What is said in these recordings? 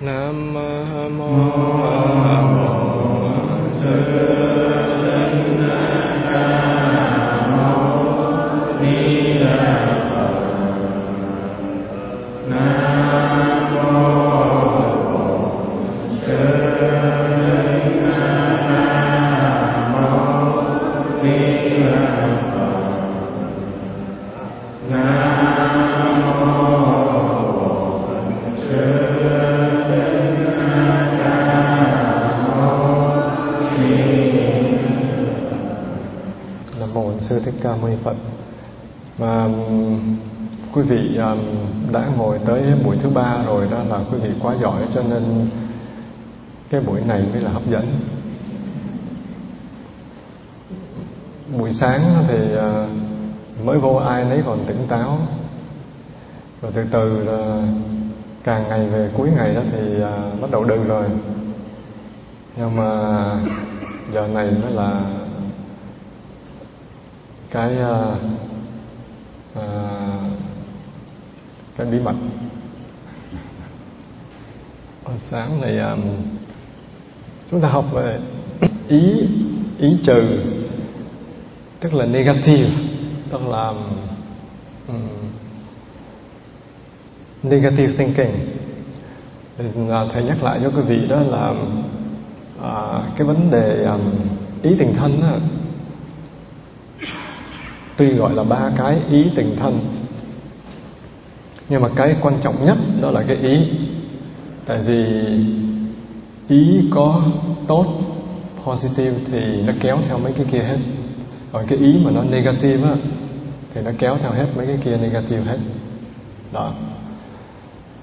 Nam mô A Nam cho nên cái buổi này mới là hấp dẫn. Buổi sáng thì à, mới vô ai nấy còn tỉnh táo. Rồi từ từ là càng ngày về cuối ngày đó thì à, bắt đầu đừ rồi. Nhưng mà giờ này mới là cái uh, uh, cái bí mật. Hồi sáng này um, chúng ta học về ý ý trừ tức là negative tức là um, negative thinking. Thì là thầy nhắc lại cho quý vị đó là à, cái vấn đề um, ý tình thân đó, tuy gọi là ba cái ý tình thân nhưng mà cái quan trọng nhất đó là cái ý tại vì ý có tốt positive thì nó kéo theo mấy cái kia hết. Còn cái ý mà nó negative á thì nó kéo theo hết mấy cái kia negative hết. Đó.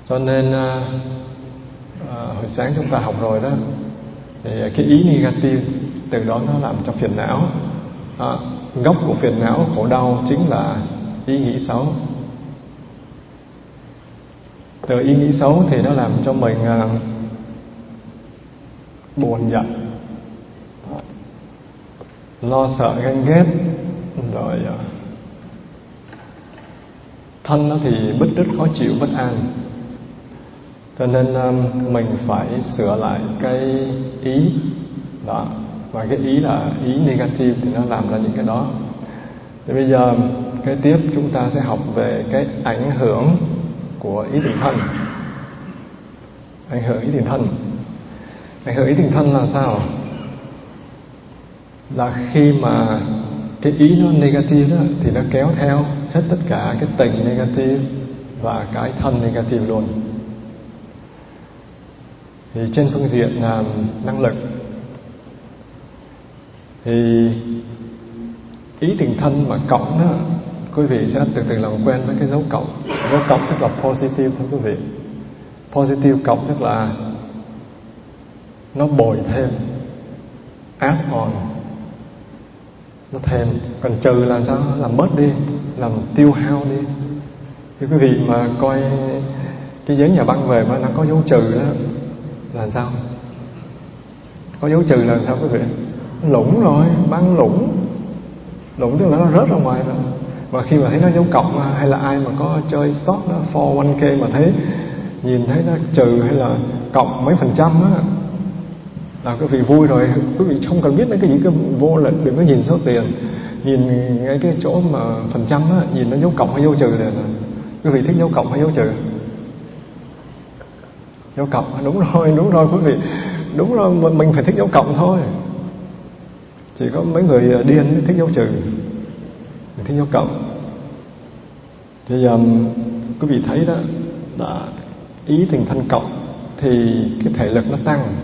Cho nên à, à, hồi sáng chúng ta học rồi đó thì cái ý negative từ đó nó làm cho phiền não. À, gốc của phiền não khổ đau chính là ý nghĩ xấu từ ý nghĩ xấu thì nó làm cho mình uh, buồn giận. Lo sợ ganh ghét rồi uh, thân nó thì bứt rứt khó chịu bất an. Cho nên um, mình phải sửa lại cái ý đó. Và cái ý là ý negative thì nó làm ra những cái đó. Thì bây giờ cái tiếp chúng ta sẽ học về cái ảnh hưởng của ý tưởng thân. Ảnh hưởng ý tưởng thân. Ảnh hưởng ý tưởng thân là sao? Là khi mà cái ý nó negative đó, thì nó kéo theo hết tất cả cái tình negative và cái thân negative luôn. Thì trên phương diện là năng lực, thì ý tình thân mà cộng đó quý vị sẽ từ từ làm quen với cái dấu cộng. Dấu cộng tức là positive thưa quý vị. Positive cộng tức là nó bồi thêm, add on. Nó thêm. Còn trừ là sao? Làm mất đi, làm tiêu hao đi. Thì quý vị mà coi cái giấy nhà băng về mà nó có dấu trừ đó, là sao? Có dấu trừ là sao quý vị? Lủng rồi, băng lủng. Lủng tức là nó rớt ra ngoài rồi và khi mà thấy nó dấu cộng hay là ai mà có chơi stock nó for 1k mà thấy, nhìn thấy nó trừ hay là cộng mấy phần trăm á, là quý vị vui rồi. Quý vị không cần biết mấy cái gì, cứ vô là đừng có nhìn số tiền. Nhìn ngay cái chỗ mà phần trăm á, nhìn nó dấu cộng hay dấu trừ là quý vị thích dấu cộng hay dấu trừ. Dấu cộng đúng rồi đúng rồi, quý vị. Đúng rồi, mình phải thích dấu cộng thôi. Chỉ có mấy người điên thích dấu trừ thế thích dấu cộng thì um, quý vị thấy đó là ý tình thanh cộng thì cái thể lực nó tăng.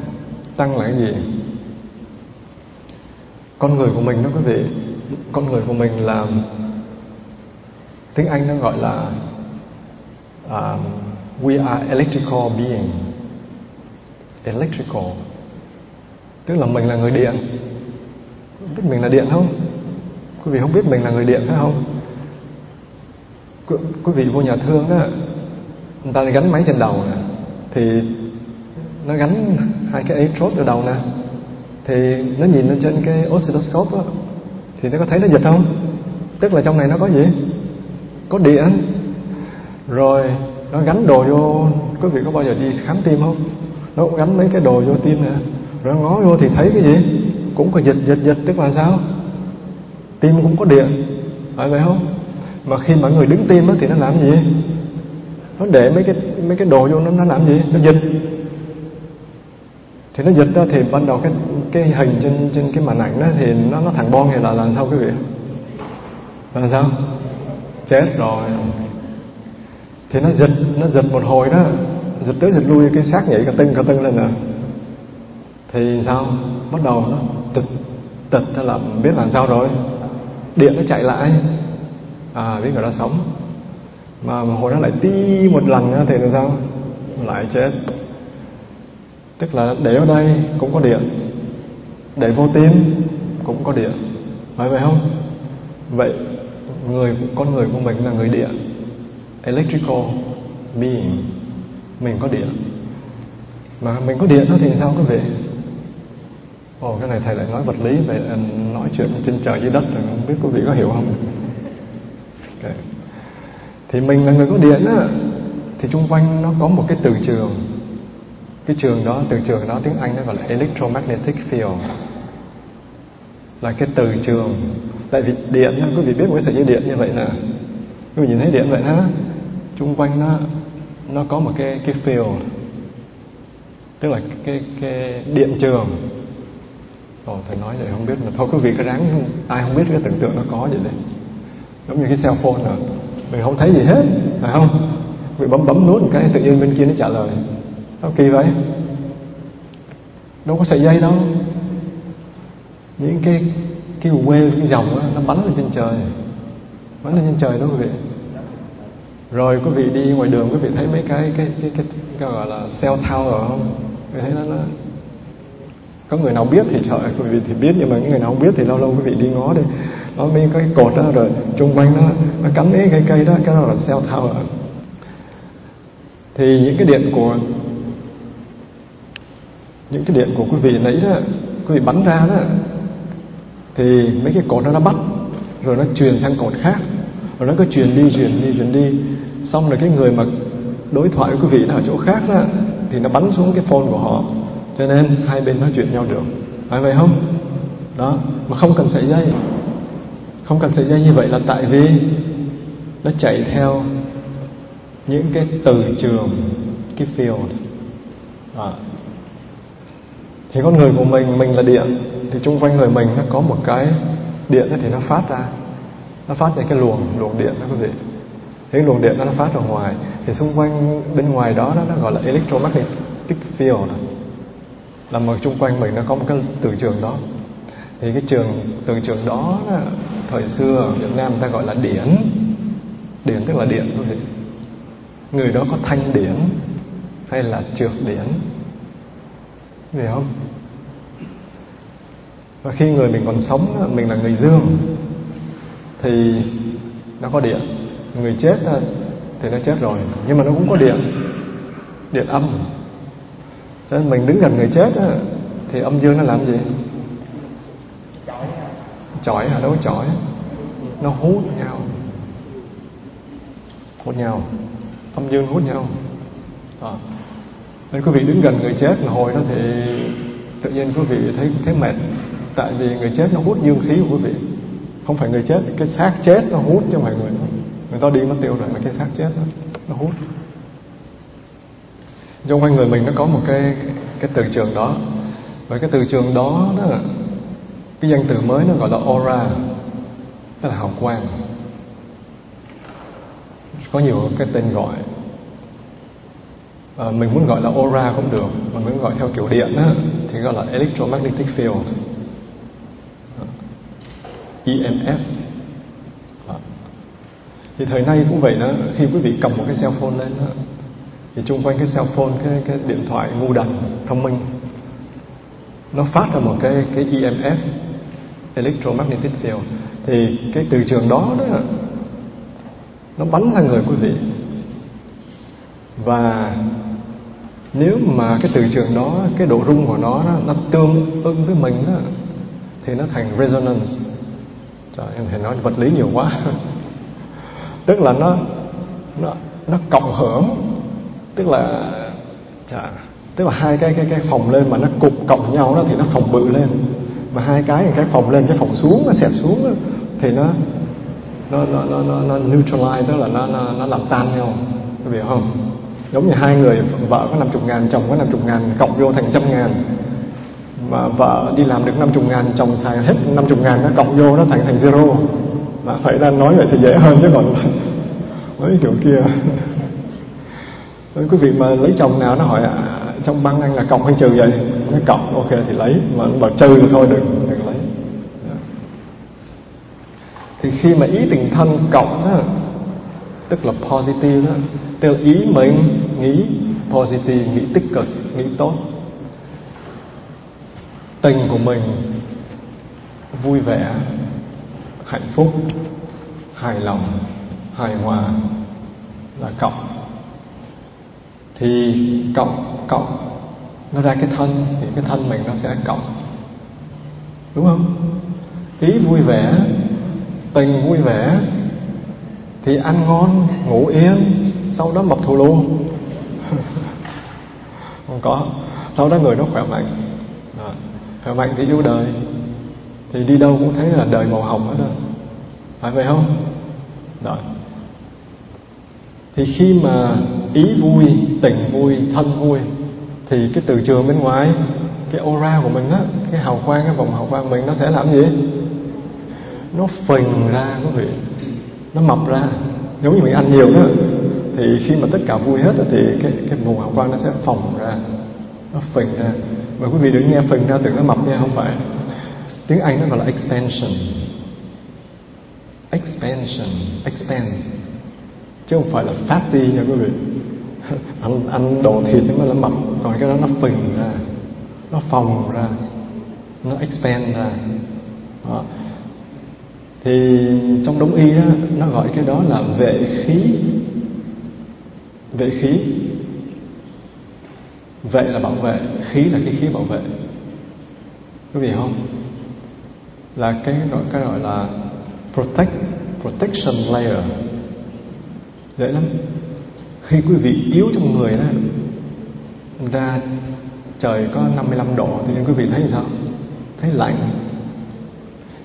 Tăng là cái gì? Con người của mình đó quý vị con người của mình là tiếng anh nó gọi là uh, we are electrical being. Electrical. Tức là mình là người điện. Biết mình là điện không? Quý vị không biết mình là người điện phải không? Quý, quý vị vô nhà thương đó người ta gắn máy trên đầu nè thì nó gắn hai cái electrode ở đầu nè thì nó nhìn lên trên cái oscilloscope đó, thì nó có thấy nó dịch không? Tức là trong này nó có gì? Có điện. Rồi nó gắn đồ vô quý vị có bao giờ đi khám tim không? Nó cũng gắn mấy cái đồ vô tim nè rồi nó ngó vô thì thấy cái gì? Cũng có dịch dịch dịch tức là sao? Tim cũng có điện. Phải vậy không? Mà khi mà người đứng tim đó thì nó làm gì? Nó để mấy cái mấy cái đồ vô nó nó làm gì? Nó dịch. Thì nó dịch ra thì ban đầu cái cái hình trên trên cái màn ảnh đó thì nó nó thẳng bon thì là làm sao quý vị? Là sao? Chết rồi. Thì nó giật nó giật một hồi đó giật tới giật lui, cái xác nhảy cả tưng cả tưng lên nè. Thì sao? Bắt đầu nó tịch tịch là biết làm sao rồi? Điện nó chạy lại. À biết người đó sống. Mà mà hồi nó lại ti một lần thì làm sao? Lại chết. Tức là để ở đây cũng có điện. Để vô tim cũng có điện. Phải vậy không? Vậy người, con người của mình là người điện electrical being. Mình có điện. Mà mình có điện đó thì sao quý vị ồ, cái này thầy lại nói vật lý, vậy nói chuyện trên trời dưới đất rồi, không biết quý vị có hiểu không? Okay. thì mình là người có điện á, thì xung quanh nó có một cái từ trường. Cái trường đó, từ trường đó tiếng Anh nó gọi là electromagnetic field. Là cái từ trường. Tại vì điện, quý vị biết một cái sợi dây điện như vậy nè. Quý vị nhìn thấy điện vậy đó. Xung quanh nó nó có một cái cái field. Tức là cái cái điện trường. Ồ, thầy nói vậy không biết mà thôi quý vị cứ ráng ai không biết cái tưởng tượng nó có vậy đấy. Giống như cái cell phone rồi mình không thấy gì hết phải không? Mình bấm bấm nút một cái tự nhiên bên kia nó trả lời. Sao kỳ vậy? Đâu có sợi dây đâu. Những cái cái wave cái dòng đó, nó bắn lên trên trời. Bắn lên trên trời đó quý vị. Rồi quý vị đi ngoài đường quý vị thấy mấy cái cái cái cái, cái gọi là cell tower không? Quý vị thấy nó, nó có người nào biết thì trời quý vị thì biết, nhưng mà những người nào không biết thì lâu lâu quý vị đi ngó đi. Nó mấy cái cột đó, rồi chung quanh nó nó cắm mấy cái cây đó, cái đó là cell tower. Thì những cái điện của, những cái điện của quý vị nãy đó, quý vị bắn ra đó, thì mấy cái cột đó nó bắt, rồi nó truyền sang cột khác. Rồi nó cứ truyền đi truyền đi truyền đi. Xong rồi cái người mà đối thoại với quý vị ở chỗ khác đó, thì nó bắn xuống cái phone của họ cho nên hai bên nói chuyện nhau được. Phải vậy không? Đó mà không cần sợi dây. Không cần sợi dây như vậy là tại vì nó chạy theo những cái từ trường cái field. À. thì con người của mình mình là điện thì chung quanh người mình nó có một cái điện thì nó phát ra. Nó phát ra cái luồng luồng điện đó quý vị. Cái luồng điện đó nó phát ra ngoài. Thì xung quanh bên ngoài đó nó, gọi là electromagnetic field là mà chung quanh mình nó có một cái từ trường đó. Thì cái trường từ trường đó, thời xưa ở Việt Nam người ta gọi là điển. Điển tức là điện thôi. Người đó có thanh điển hay là trượt điển? Hiểu không? Và khi người mình còn sống mình là người dương thì nó có điện. Người chết thì nó chết rồi nhưng mà nó cũng có điện. Điện âm thế mình đứng gần người chết thì âm dương nó làm gì? Chọi hả? Đâu có chọi nó hút nhau. Hút nhau. Âm dương hút nhau. À. nên quý vị đứng gần người chết là hồi đó thì tự nhiên quý vị thấy thấy mệt. Tại vì người chết nó hút dương khí của quý vị. Không phải người chết cái xác chết nó hút cho mọi người người ta đi mất tiêu rồi mà cái xác chết đó, nó hút trong quanh người mình nó có một cái cái từ trường đó. Và cái từ trường đó đó cái danh từ mới nó gọi là aura tức là hào quang. Có nhiều cái tên gọi. À, mình muốn gọi là aura cũng được mà mình muốn gọi theo kiểu điện á, thì gọi là electromagnetic field. Ờ, EMF à. Ờ. thì thời nay cũng vậy đó khi quý vị cầm một cái cell phone lên đó, thì chung quanh cái cell phone cái cái điện thoại ngu đần thông minh nó phát ra một cái cái EMF electromagnetic field. Thì cái từ trường đó đó nó bắn sang người quý vị. Và nếu mà cái từ trường đó cái độ rung của nó nó tương ứng với mình đó, thì nó thành resonance. Trời, em phải nói vật lý nhiều quá. Tức là nó nó nó cộng hưởng tức là chà, tức là hai cái cái cái phòng lên mà nó cục cộng nhau đó thì nó phòng bự lên. Mà hai cái cái phòng lên cái phòng xuống nó xẹp xuống đó, thì nó nó nó nó nó, nó neutralize tức là nó nó nó làm tan nhau. Có hiểu không? Giống như hai người vợ có 50 ngàn chồng có 50 ngàn cộng vô thành trăm ngàn. Mà vợ đi làm được 50 ngàn chồng xài hết 50 ngàn nó cộng vô nó thành thành zero. Mà phải đang nói vậy thì dễ hơn chứ còn mấy kiểu kia quý vị mà lấy chồng nào nó hỏi à, trong băng anh là cộng hay trừ vậy? Nó cộng ok thì lấy mà nó bảo trừ thôi đừng đừng lấy. Dạ. Thì khi mà ý tình thân cộng đó tức là positive đó tức là ý mình nghĩ positive nghĩ tích cực nghĩ tốt tình của mình vui vẻ hạnh phúc hài lòng hài hòa là cộng thì cộng cộng. Nó ra cái thân, thì cái thân mình nó sẽ cộng. Đúng không? Ý vui vẻ, tình vui vẻ, thì ăn ngon, ngủ yên, sau đó mập thù luôn. Không có. Sau đó người nó khỏe mạnh. Đó. khỏe mạnh thì yêu đời. Thì đi đâu cũng thấy là đời màu hồng hết rồi. Phải vậy không? Đó thì khi mà ý vui, tình vui, thân vui, thì cái từ trường bên ngoài, cái aura của mình á, cái hào quang, cái vòng hào quang mình nó sẽ làm gì? Nó phình ra quý vị. Nó mập ra. Giống như mình ăn nhiều đó. Thì khi mà tất cả vui hết thì cái cái vùng hào quang nó sẽ phồng ra. Nó phình ra. Mà quý vị đừng nghe phình ra tưởng nó mập nha, không phải. Tiếng anh nó gọi là expansion. Expansion. Expand chứ không phải là fatty nha quý vị. Ăn ăn đồ thịt mới là mập còn cái đó nó phình ra, nó phồng ra, nó expand ra. Đó. thì trong đông y đó, nó gọi cái đó là vệ khí. Vệ khí. Vệ là bảo vệ, khí là cái khí bảo vệ. Quý vị không? Là cái gọi cái gọi là protect, protection layer dễ lắm. Khi quý vị yếu trong người đó ra trời có 55 độ thì nên quý vị thấy sao? Thấy lạnh.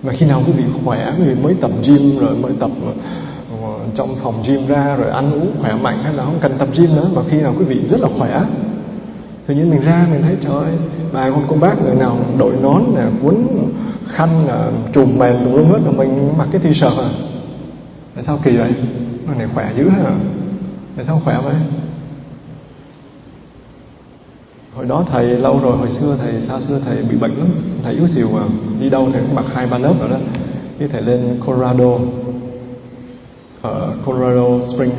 Mà khi nào quý vị khỏe, quý vị mới tập gym, rồi mới tập ờ, trong phòng gym ra, rồi ăn uống khỏe mạnh, hay là không cần tập gym nữa. Mà khi nào quý vị rất là khỏe, tự nhiên mình ra, mình thấy, trời ơi, bà con, cô bác người nào đội nón, nè, quấn, khăn là trùm mền tùm hết mà mình mặc cái t-shirt à? Tại sao kỳ vậy? Con này khỏe dữ hả? Tại sao khỏe vậy? Hồi đó thầy lâu rồi, hồi xưa thầy, xa xưa thầy bị bệnh lắm, thầy yếu xìu mà. Đi đâu thầy cũng mặc hai ba lớp rồi đó. Khi thầy lên Colorado, ở Colorado Springs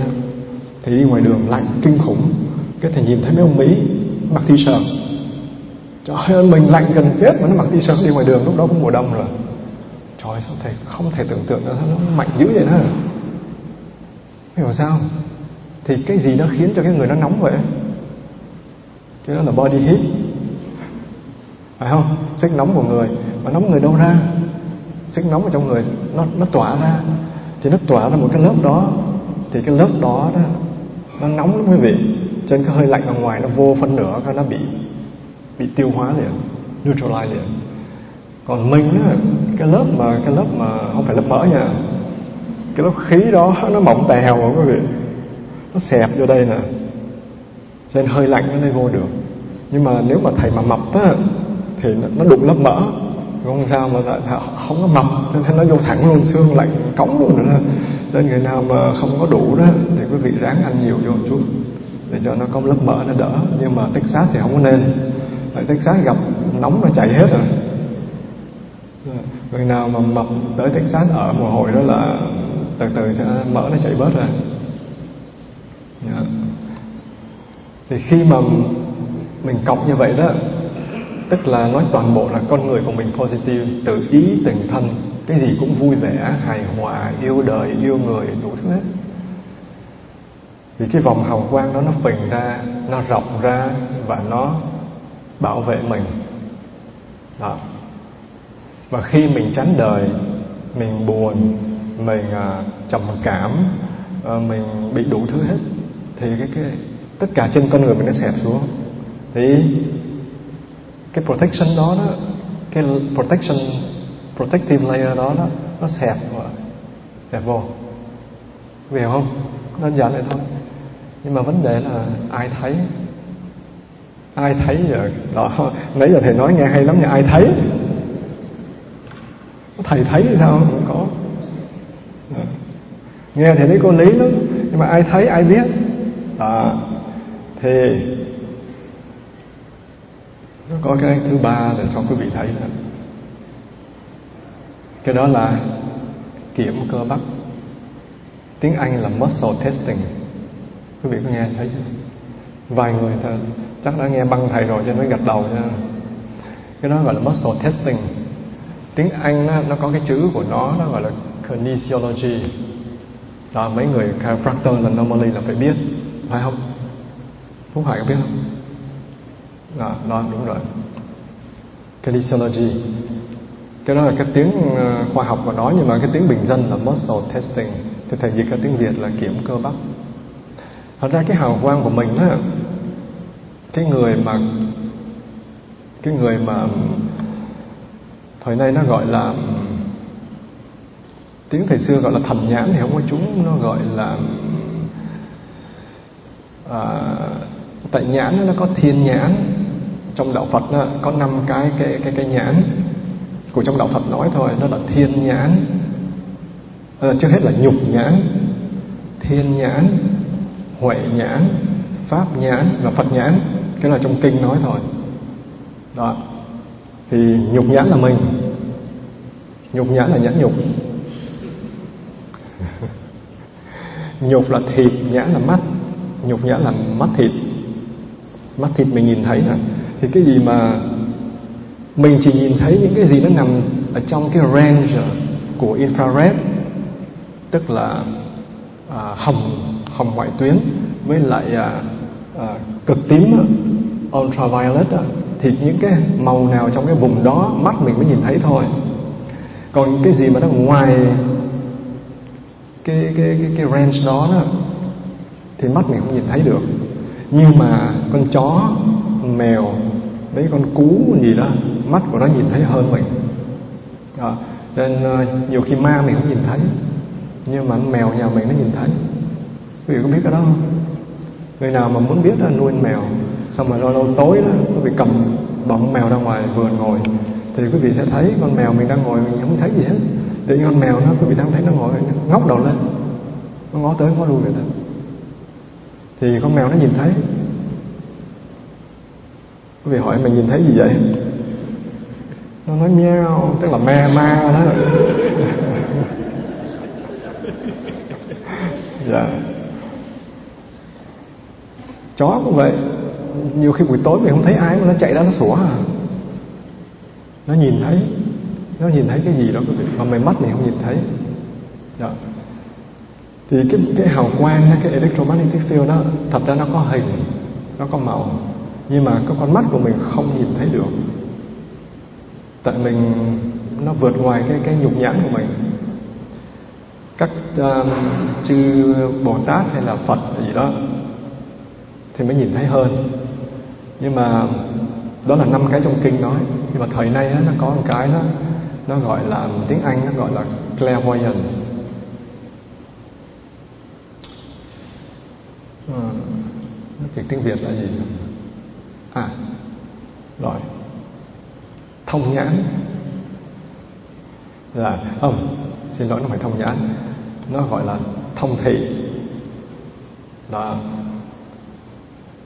thì đi ngoài đường lạnh kinh khủng. Cái thầy nhìn thấy mấy ông Mỹ mặc t-shirt. Trời ơi, mình lạnh gần chết mà nó mặc t-shirt đi ngoài đường, lúc đó cũng mùa đông rồi. Trời ơi, sao thầy không thể tưởng tượng ra nó mạnh dữ vậy đó? Hiểu sao? Thì cái gì nó khiến cho cái người nó nóng vậy? Cái đó là body heat. Phải không? Sức nóng của người. Mà nóng người đâu ra? Sức nóng ở trong người, nó nó tỏa ra. Thì nó tỏa ra một cái lớp đó. Thì cái lớp đó đó, nó nóng lắm quý vị. Trên cái hơi lạnh ở ngoài nó vô phân nửa, cái nó bị bị tiêu hóa liền, neutralize liền. Còn mình đó cái lớp mà, cái lớp mà không phải lớp mỡ nha cái lớp khí đó nó mỏng tèo mà quý vị. Nó xẹp vô đây nè. Cho nên hơi lạnh nó mới vô được. Nhưng mà nếu mà thầy mà mập á thì nó, nó đụng lớp mỡ. Không sao mà dạ, dạ, không có mập cho nên nó vô thẳng luôn xương lạnh cống luôn nữa nên người nào mà không có đủ đó thì quý vị ráng ăn nhiều vô một chút để cho nó có lớp mỡ nó đỡ. Nhưng mà Texas thì không có nên. Tại Texas gặp nóng nó chạy hết rồi. Dạ. Người nào mà mập tới Texas ở mùa hội đó là từ từ sẽ mỡ nó chạy bớt ra yeah. Dạ. thì khi mà mình cọc như vậy đó, tức là nói toàn bộ là con người của mình positive, tự ý, tình thân, cái gì cũng vui vẻ, hài hòa, yêu đời, yêu người, đủ thứ hết. Vì cái vòng hào quang đó nó phình ra, nó rộng ra và nó bảo vệ mình. Đó. Và khi mình tránh đời, mình buồn mình à, trầm cảm à, mình bị đủ thứ hết thì cái cái tất cả trên con người mình nó xẹp xuống. Thì cái protection đó đó cái protection protective layer đó đó nó xẹp vào xẹp vô. Hiểu không? Đơn giản vậy thôi. Nhưng mà vấn đề là ai thấy? Ai thấy giờ? Đó nãy giờ thầy nói nghe hay lắm nhưng ai thấy? Thầy thấy thì sao? Không có nghe thì thấy có lý lắm nhưng mà ai thấy ai biết. À, thì nó có cái thứ ba là cho quý vị thấy là cái đó là kiểm cơ bắp. Tiếng anh là muscle testing. Quý vị có nghe thấy chưa? Vài người ta chắc đã nghe băng thầy rồi cho nó gật đầu nha. Cái đó gọi là muscle testing. Tiếng anh nó, nó có cái chữ của nó nó gọi là kinesiology đó mấy người chiropractor là normally là phải biết phải không? Phúc Hải có biết không? Đó, đó đúng rồi. Kinesiology. Cái đó là cái tiếng ờ, khoa học của nó nhưng mà cái tiếng bình dân là muscle testing. Thì thầy dịch ra tiếng việt là kiểm cơ bắp. Thật ra cái hào quang của mình á cái người mà cái người mà thời nay nó gọi là tiếng thời xưa gọi là thầm nhãn thì không có chúng nó gọi là à, tại nhãn nó có thiên nhãn. Trong đạo Phật đó, có năm cái cái cái cái nhãn của trong đạo Phật nói thôi nó là thiên nhãn. À, trước hết là nhục nhãn thiên nhãn huệ nhãn pháp nhãn và Phật nhãn cái là trong kinh nói thôi. Đó. Thì nhục nhãn là mình nhục nhãn là nhãn nhục. Nhục là thịt nhãn là mắt. Nhục nhãn là mắt thịt. Mắt thịt mình nhìn thấy nè thì cái gì mà mình chỉ nhìn thấy những cái gì nó nằm ở trong cái range của infrared tức là à, hồng hồng ngoại tuyến với lại à, à, cực tím ultraviolet thì những cái màu nào trong cái vùng đó mắt mình mới nhìn thấy thôi. Còn cái gì mà nó ngoài cái cái cái, cái range đó, đó thì mắt mình không nhìn thấy được. Nhưng mà con chó mèo mấy con cú gì đó mắt của nó nhìn thấy hơn mình. Đó. nên ờ, nhiều khi ma mình không nhìn thấy nhưng mà mèo nhà mình nó nhìn thấy. Quý vị có biết cái đó không? Người nào mà muốn biết là nuôi mèo xong rồi lâu lâu tối đó quý vị cầm bọn mèo ra ngoài vườn ngồi thì quý vị sẽ thấy con mèo mình đang ngồi mình không thấy gì hết tự nhiên con mèo nó quý vị đang thấy nó ngồi ngóc đầu lên, nó ngó tới, ngó lui vậy đó thì con mèo nó nhìn thấy. Quý vị hỏi, mày nhìn thấy gì vậy? Nó nói meo tức là me ma đó. Dạ. Chó cũng vậy. Nhiều khi buổi tối mình không thấy ai mà nó chạy ra, nó sủa à. Nó nhìn thấy nó nhìn thấy cái gì đó mà mày mắt mình không nhìn thấy. Đó. thì cái cái hào quang cái electromagnetic field đó thật ra nó có hình nó có màu nhưng mà cái con mắt của mình không nhìn thấy được. Tại mình nó vượt ngoài cái cái nhục nhãn của mình. Các uh, chư bồ tát hay là phật gì đó thì mới nhìn thấy hơn. Nhưng mà đó là năm cái trong kinh nói. Nhưng mà thời nay nó có một cái đó nó gọi là tiếng anh nó gọi là clairvoyance. Ừ, thì tiếng việt là gì? À rồi. Thông nhãn. Là không xin lỗi nó phải thông nhãn. Nó gọi là thông thị. Là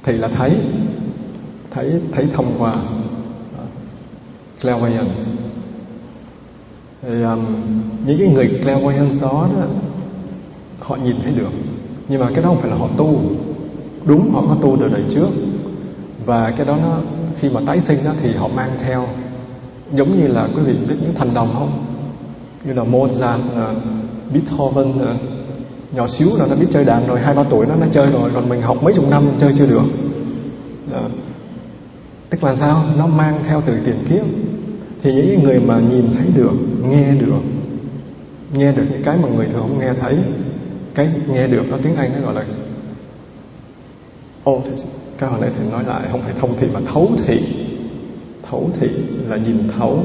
thị là thấy. Thấy thấy thông qua. Clairvoyance thì um, những cái người clairvoyance đó, đó họ nhìn thấy được. Nhưng mà cái đó không phải là họ tu. Đúng họ có tu từ đời trước. Và cái đó nó khi mà tái sinh đó thì họ mang theo. Giống như là quý vị biết những thành đồng không? Như là Mozart uh, Beethoven uh, nhỏ xíu là nó biết chơi đàn rồi hai ba tuổi nó nó chơi rồi. Còn mình học mấy chục năm chơi chưa được. Đó. tức là sao? Nó mang theo từ tiền kiếp thì những người mà nhìn thấy được, nghe được nghe được những cái mà người thường không nghe thấy, cái nghe được nó tiếng anh nó gọi là ô thì cái hồi nãy thầy nói lại, không phải thông thị mà thấu thị. Thấu thị là nhìn thấu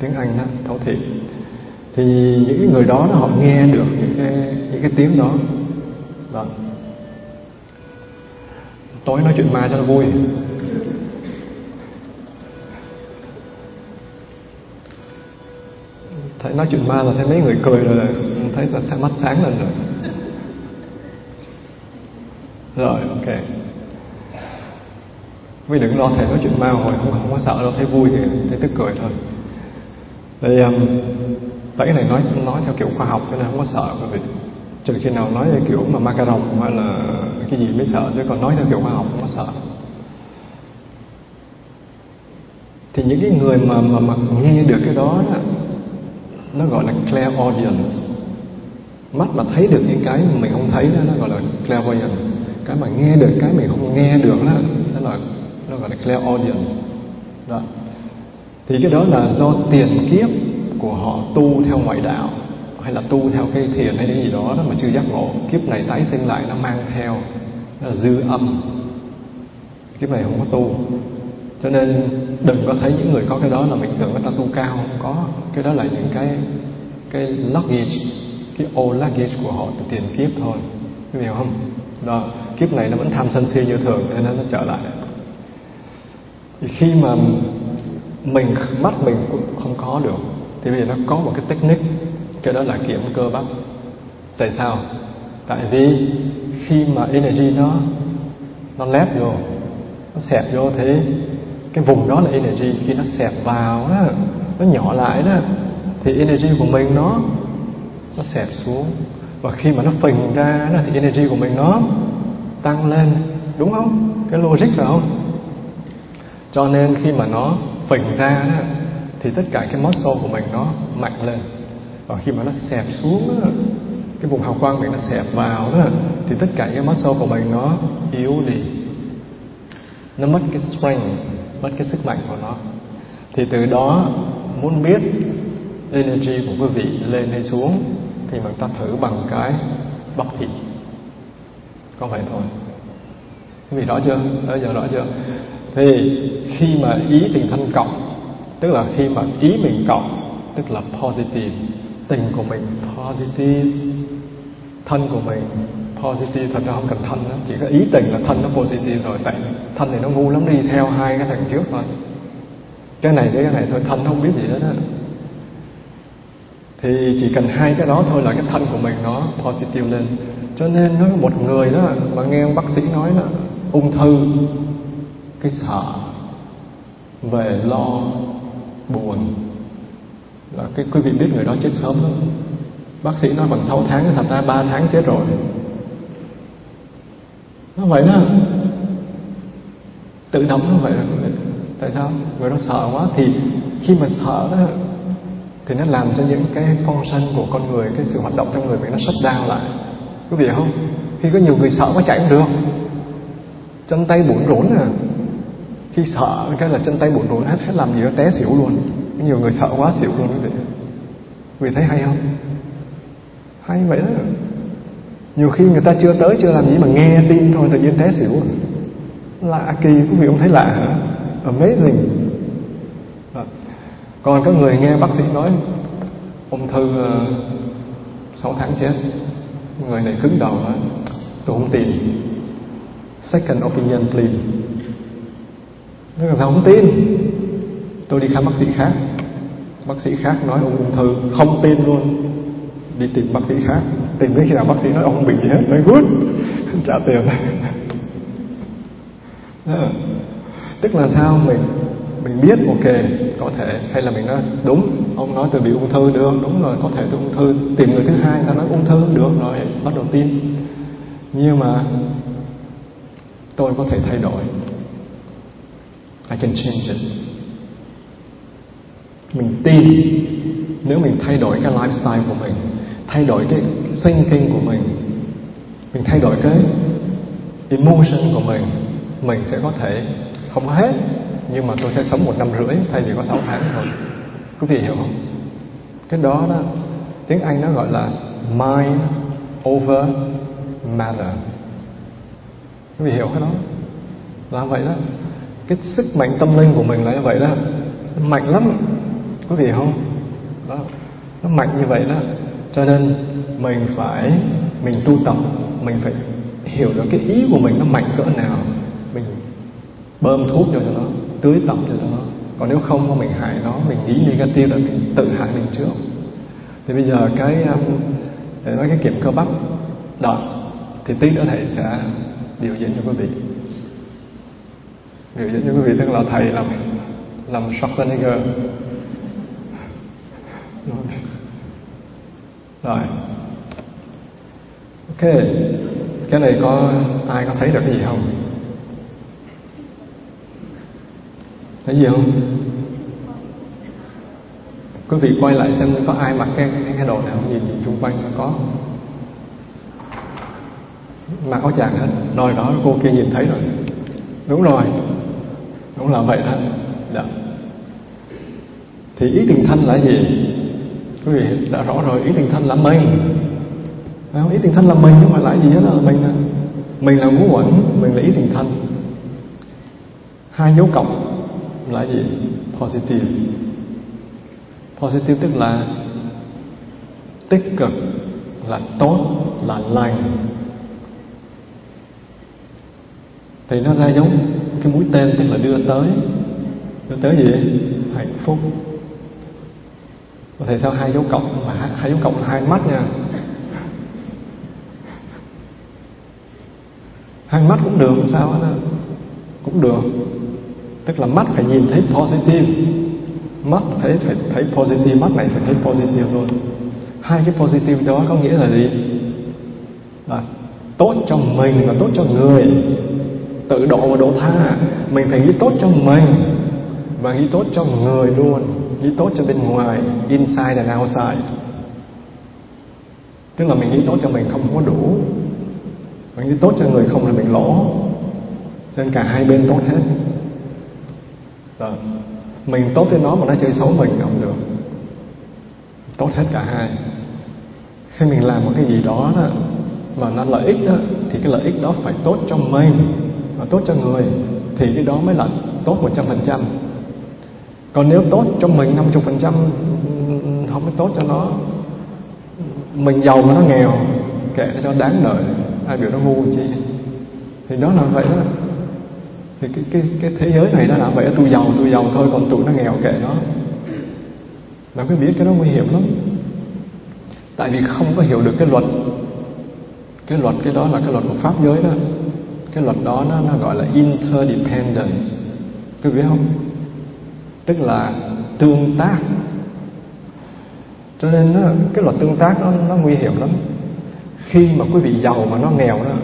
tiếng anh đó, thấu thị. Thì những cái người đó họ nghe được những cái những cái tiếng đó. Đó tối nói chuyện ma cho nó vui. Thấy nói chuyện ma là thấy mấy người cười rồi thấy là sẽ mắt sáng lên rồi. Rồi ok. Vì đừng lo thầy nói chuyện ma hồi không, không có sợ đâu thấy vui thì thấy tức cười thôi. Đây um, tại cái này nói nói theo kiểu khoa học cho nên không có sợ quý vị. Trừ khi nào nói theo kiểu mà ma cà rồng hay là cái gì mới sợ chứ còn nói theo kiểu khoa học không có sợ. Thì những cái người mà mà, mà nghe được cái đó, đó nó gọi là clairaudience mắt mà thấy được những cái mà mình không thấy đó, nó gọi là clairvoyance. Cái mà nghe được, cái mình không nghe được đó, nó là, nó gọi là clairaudience. Đó. Thì cái đó là do tiền kiếp của họ tu theo ngoại đạo, hay là tu theo cái thiền hay cái gì đó đó mà chưa giác ngộ. Kiếp này tái sinh lại, nó mang theo, nó là dư âm. Kiếp này không có tu cho nên đừng có thấy những người có cái đó là mình tưởng người ta tu cao. Không có, cái đó là những cái cái luggage, cái old luggage của họ, từ tiền kiếp thôi. Hiểu không? Đó, kiếp này nó vẫn tham sân si như thường nên nó trở lại. Thì khi mà mình, mắt mình cũng không có được, thì bây giờ nó có một cái technique. Cái đó là kiểm cơ bắp. Tại sao? Tại vì khi mà energy nó nó lép vô, nó xẹp vô thế cái vùng đó là energy khi nó xẹp vào đó nó nhỏ lại đó thì energy của mình nó nó xẹp xuống. Và khi mà nó phình ra đó thì energy của mình nó tăng lên đúng không? Cái logic phải không? Cho nên khi mà nó phình ra đó thì tất cả cái muscle của mình nó mạnh lên. Và khi mà nó xẹp xuống đó, cái vùng hào quang mình nó xẹp vào đó thì tất cả cái muscle của mình nó yếu đi. Nó mất cái strength mất cái sức mạnh của nó. Thì từ đó, muốn biết energy của quý vị lên hay xuống, thì mình ta thử bằng cái bắp thịt. Có vậy thôi? Quý vị rõ chưa? Đó giờ rõ chưa? Thì khi mà ý tình thân cộng, tức là khi mà ý mình cộng, tức là positive, tình của mình positive, thân của mình positive thật ra không cần thân lắm, chỉ có ý tình là thân nó positive rồi, tại thân này nó ngu lắm, đi theo hai cái thằng trước thôi. Cái này cái này thôi, thân không biết gì hết á. Thì chỉ cần hai cái đó thôi là cái thân của mình nó positive lên. Cho nên nói một người đó, mà nghe bác sĩ nói là ung thư, cái sợ về lo, buồn, là cái quý vị biết người đó chết sớm lắm. Bác sĩ nói bằng 6 tháng, thật ra 3 tháng chết rồi nó vậy đó. Tự động nó vậy. Tại sao? Người nó sợ quá. Thì khi mà sợ đó, thì nó làm cho những cái function của con người, cái sự hoạt động trong người mình nó sắp down lại. Quý vị không? Khi có nhiều người sợ quá chạy không được. Chân tay bủn rủn à. Khi sợ cái là chân tay bủn rủn hết hết làm gì nó té xỉu luôn. Nhiều người sợ quá, xỉu luôn quý vị. Quý vị thấy hay không? Hay vậy đó nhiều khi người ta chưa tới chưa làm gì mà nghe tin thôi tự nhiên té xỉu. Lạ kỳ quý vị không thấy lạ hả? Amazing. À. còn có người nghe bác sĩ nói ung thư ờ, uh, 6 tháng chết. Người này cứng đầu nói tôi không tin. Second opinion please. Nói là sao không tin? Tôi đi khám bác sĩ khác. Bác sĩ khác nói ông ung thư không tin luôn đi tìm bác sĩ khác. Tìm đến khi nào bác sĩ nói, ông không bị gì hết? Nói, good. Trả tiền. Tức là sao? Mình mình biết, ok, có thể. Hay là mình nói, đúng, ông nói tôi bị ung thư được. Đúng rồi, có thể tôi ung thư. Tìm người thứ hai ta nói, ung thư được. Rồi, bắt đầu tin. Nhưng mà tôi có thể thay đổi. I can change it. Mình tin. Nếu mình thay đổi cái lifestyle của mình thay đổi cái thinking của mình. Mình thay đổi cái emotion của mình. Mình sẽ có thể, không có hết, nhưng mà tôi sẽ sống một năm rưỡi thay vì có sáu tháng thôi. Quý vị hiểu không? Cái đó đó, tiếng anh nó gọi là mind over matter. Quý vị hiểu cái đó là vậy đó. Cái sức mạnh tâm linh của mình là như vậy đó. Nó mạnh lắm. Quý vị hiểu không? Đó. Nó mạnh như vậy đó cho nên mình phải, mình tu tập, mình phải hiểu được cái ý của mình nó mạnh cỡ nào. Mình bơm thuốc cho nó, tưới tẩm cho nó. Còn nếu không mình hại nó, mình nghĩ negative là mình tự hại mình trước. Thì bây giờ cái um, để nói cái kiểm cơ bắp đó, thì tí nữa thầy sẽ biểu diễn cho quý vị. Biểu diễn cho quý vị tức là thầy làm làm Schwarzenegger rồi. Ok. Cái này có ai có thấy được cái gì không? Thấy gì không? Quý vị quay lại xem có ai mặc cái cái, cái đồ nào không? Nhìn nhìn xung quanh có. Mặc áo chàng hết rồi đó cô kia nhìn thấy rồi. Đúng rồi. Đúng là vậy đó. Dạ. thì ý tiền thanh là gì? Quý vị đã rõ rồi, ý tình thân là mình không? ý tình thân là mình nhưng mà lại gì hết là mình là mình là ngũ uẩn mình là ý tình thân hai dấu cộng là gì? Positive. Positive tức là tích cực, là tốt, là lành. Thì nó ra giống cái mũi tên, tức là đưa tới. Đưa tới gì? Hạnh phúc có thể sao hai dấu cộng? Mà hai dấu cộng là hai mắt nha. Hai mắt cũng được, sao đó cũng được. Tức là mắt phải nhìn thấy positive. Mắt thấy phải thấy positive, mắt này phải thấy positive luôn. Hai cái positive đó có nghĩa là gì? Là tốt cho mình và tốt cho người. Tự độ và độ tha. Mình phải nghĩ tốt cho mình và nghĩ tốt cho người luôn nghĩ tốt cho bên ngoài inside and outside. Tức là mình nghĩ tốt cho mình không có đủ. Mình nghĩ tốt cho người không là mình lỗ. Nên cả hai bên tốt hết. Rồi mình tốt với nó mà nó chơi xấu mình không được. Tốt hết cả hai. Khi mình làm một cái gì đó, đó mà nó lợi ích đó, thì cái lợi ích đó phải tốt cho mình và tốt cho người thì cái đó mới là tốt một trăm phần trăm còn nếu tốt cho mình năm chục phần trăm không có tốt cho nó mình giàu mà nó nghèo kệ cho đáng đời ai biểu nó ngu chi. Thì đó là vậy đó. Thì cái cái cái thế giới này nó là vậy tôi giàu tôi giàu thôi còn tụi nó nghèo kệ nó. Mà cứ biết cái đó nguy hiểm lắm. Tại vì không có hiểu được cái luật. Cái luật cái đó là cái luật của pháp giới đó. Cái luật đó nó, nó gọi là interdependence. Cứ biết không? Tức là tương tác. Cho nên nó, cái luật tương tác nó nó nguy hiểm lắm. Khi mà quý vị giàu mà nó nghèo đó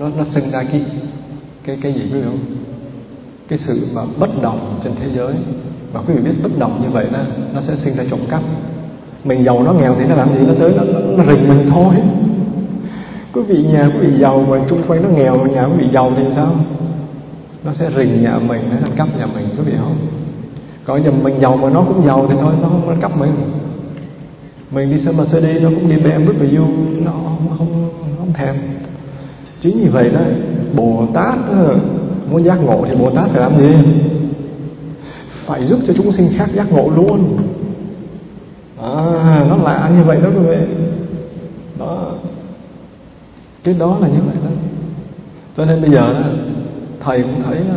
nó nó sinh ra cái cái cái gì quý vị không? Cái sự mà bất đồng trên thế giới. Và quý vị biết bất đồng như vậy đó nó sẽ sinh ra trộm cắp. Mình giàu nó nghèo thì nó làm gì? Nó tới nó, nó, nó rình mình thôi. Quý vị nhà quý vị giàu mà chung quanh nó nghèo nhà quý vị giàu thì sao? Nó sẽ rình nhà mình nó ăn cắp nhà mình quý vị không? Còn giờ mình giàu mà nó cũng giàu thì thôi nó không ăn cắp mình. Mình đi xe Mercedes nó cũng đi BMW và du nó không, không không thèm. Chính vì vậy đó Bồ Tát ờ, muốn giác ngộ thì Bồ Tát phải làm gì? Phải giúp cho chúng sinh khác giác ngộ luôn. À, nó lạ như vậy đó quý vị. Đó. Cái đó là như vậy đó cho nên bây giờ đó, thầy cũng thấy ờ,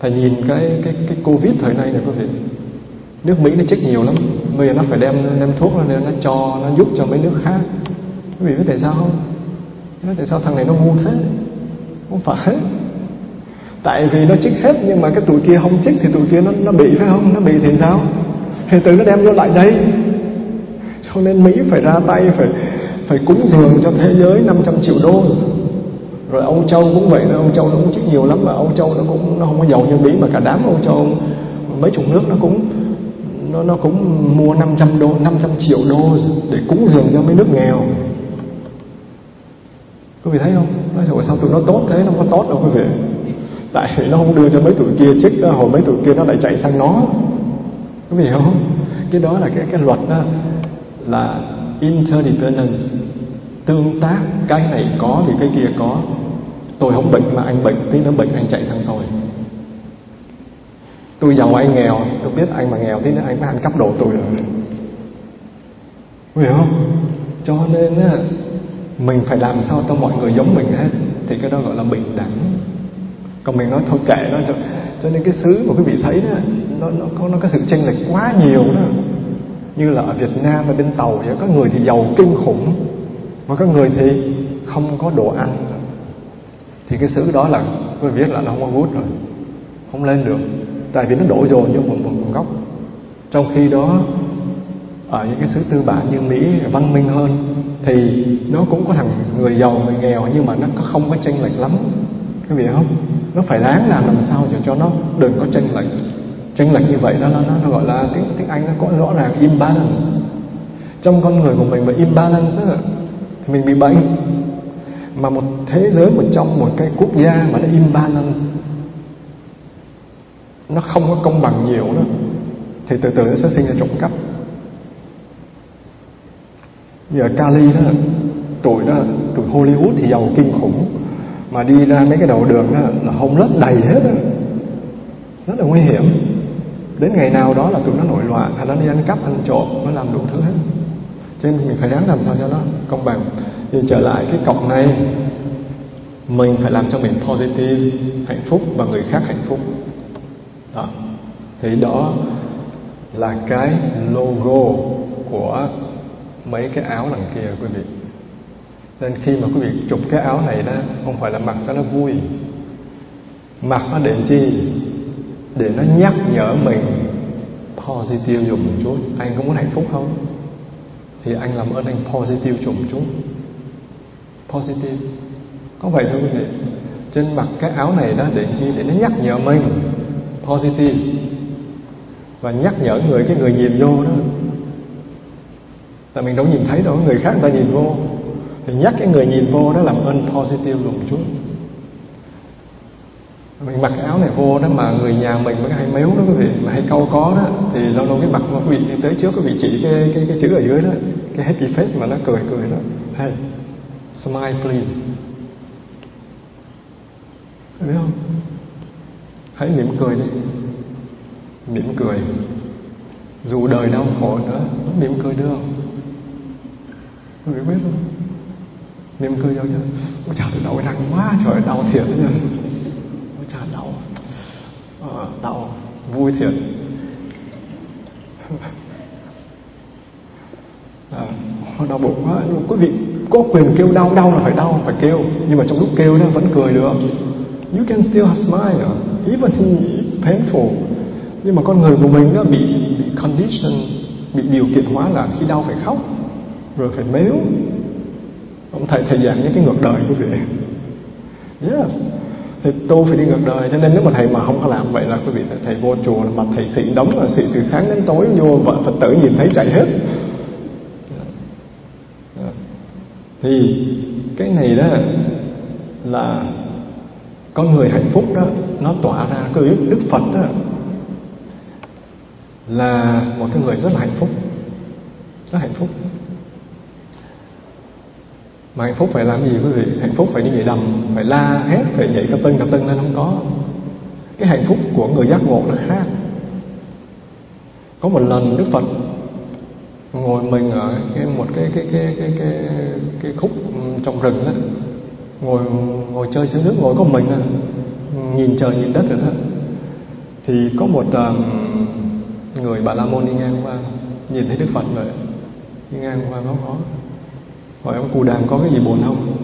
thầy nhìn cái cái cái covid thời nay này quý vị. Nước mỹ nó chết nhiều lắm, bây giờ nó phải đem đem thuốc ra nên nó cho, nó giúp cho mấy nước khác. Quý vị biết tại sao không? Nói tại sao thằng này nó ngu thế? Không phải. Tại vì nó chích hết, nhưng mà cái tụi kia không chích thì tụi kia nó nó bị phải không? Nó bị thì sao? Thì tự nó đem vô lại đây. Cho nên mỹ phải ra tay, phải phải cúng dường cho thế giới 500 triệu đô rồi Âu Châu cũng vậy Âu Châu nó cũng chích nhiều lắm mà Âu Châu nó cũng nó không có giàu như Mỹ mà cả đám Âu Châu mấy chục nước nó cũng nó nó cũng mua 500 đô 500 triệu đô để cúng dường cho mấy nước nghèo. Quý vị thấy không? Nói rồi sao tụi nó tốt thế nó không có tốt đâu quý vị. Tại vì nó không đưa cho mấy tụi kia chích đó, hồi mấy tụi kia nó lại chạy sang nó. Quý vị hiểu không? Cái đó là cái cái luật đó là interdependence tương tác cái này có thì cái kia có. Tôi không bệnh mà anh bệnh tí nữa bệnh anh chạy sang tôi. Tôi giàu anh nghèo tôi biết anh mà nghèo tí nữa anh phải ăn cắp đồ tôi rồi. Hiểu không? Cho nên á mình phải làm sao cho mọi người giống mình hết thì cái đó gọi là bình đẳng. Còn mình nói thôi kệ nó cho, cho nên cái xứ mà quý vị thấy đó nó nó có nó có sự chênh lệch quá nhiều đó. Như là ở Việt Nam và bên tàu vậy có người thì giàu kinh khủng mà có người thì không có đồ ăn. Thì cái xứ đó là tôi biết là nó không có gút rồi không lên được. Tại vì nó đổ dồn vô một, một, một góc. Trong khi đó ở những cái xứ tư bản như Mỹ văn minh hơn thì nó cũng có thằng người giàu người nghèo nhưng mà nó không có chênh lệch lắm. Quý vị không? Nó phải đáng làm làm sao để cho nó đừng có chênh lệch. Chênh lệch như vậy đó nó, nó, nó gọi là tiếng tiếng Anh nó có rõ ràng imbalance. Trong con người của mình mà imbalance đó, thì mình bị bệnh. Mà một thế giới, một trong một cái quốc gia mà nó imbalance, nó không có công bằng nhiều đó, thì từ từ nó sẽ sinh ra trộm cắp. Giờ Cali đó, tuổi đó, tuổi Hollywood thì giàu kinh khủng, mà đi ra mấy cái đầu đường đó là homeless đầy hết đó. rất là nguy hiểm. Đến ngày nào đó là tụi nó nổi loạn, hay nó đi ăn cắp, ăn trộm, nó làm đủ thứ hết cho nên mình phải ráng làm sao cho nó công bằng. Thì trở lại cái cọc này, mình phải làm cho mình positive, hạnh phúc và người khác hạnh phúc. Đó. Thì đó là cái logo của mấy cái áo đằng kia, quý vị. Nên khi mà quý vị chụp cái áo này đó, không phải là mặc cho nó vui. Mặc nó để chi? Để nó nhắc nhở mình positive dùng một chút. Anh có muốn hạnh phúc không? Thì anh làm ơn anh positive chủng một chút. Positive. Có vậy thôi quý vị. Trên mặt cái áo này đó, để chi để nó nhắc nhở mình. Positive. Và nhắc nhở người, cái người nhìn vô đó. Tại mình đâu nhìn thấy đâu, người khác người ta nhìn vô. Thì nhắc cái người nhìn vô đó làm ơn positive chủng một chút mình mặc cái áo này vô đó mà người nhà mình mới hay mếu đó quý vị, mà hay câu có đó, thì lâu lâu cái mặt mà quý vị đi tới trước quý vị chỉ cái cái cái chữ ở dưới đó, cái happy face mà nó cười cười đó hey, smile, please. Biết không? Hãy mỉm cười đi. Mỉm cười. Dù đời đau khổ nữa vẫn mỉm cười được. Quý vị biết không? Mỉm cười cho chứ. Ôi trời, đau nặng quá, trời đau thiệt. đó ôi trời đau. À, đau vui thiệt. À, đau bụng quá nhưng quý vị có quyền kêu đau đau là phải đau phải kêu. Nhưng mà trong lúc kêu đó vẫn cười được. You can still smile even painful. Nhưng mà con người của mình nó bị bị condition bị điều kiện hóa là khi đau phải khóc rồi phải mếu. Ông thầy thầy giảng những cái ngược đời quý vị. Yes thì tu phải đi ngược đời, cho nên nếu mà thầy mà không có làm vậy là quý vị thầy vô chùa là mặt thầy xị đóng là xị từ sáng đến tối, vô vợ phật tử nhìn thấy chạy hết. Thì cái này đó là con người hạnh phúc đó, nó tỏa ra cái đức phật đó, là một cái người rất là hạnh phúc. Rất hạnh phúc mà hạnh phúc phải làm gì quý vị? Hạnh phúc phải đi nhảy đầm phải la hét phải nhảy cà tưng cà tưng lên không có. Cái hạnh phúc của người giác ngộ nó khác. Có một lần đức phật ngồi mình ở cái một cái cái cái cái cái cái khúc trong rừng đó ngồi ngồi chơi xuống nước ngồi có mình à nhìn trời nhìn đất rồi đó. Thì có một um, người bà la môn đi ngang qua nhìn thấy đức phật rồi đi ngang qua nó có hỏi ông cù đàm có cái gì buồn không?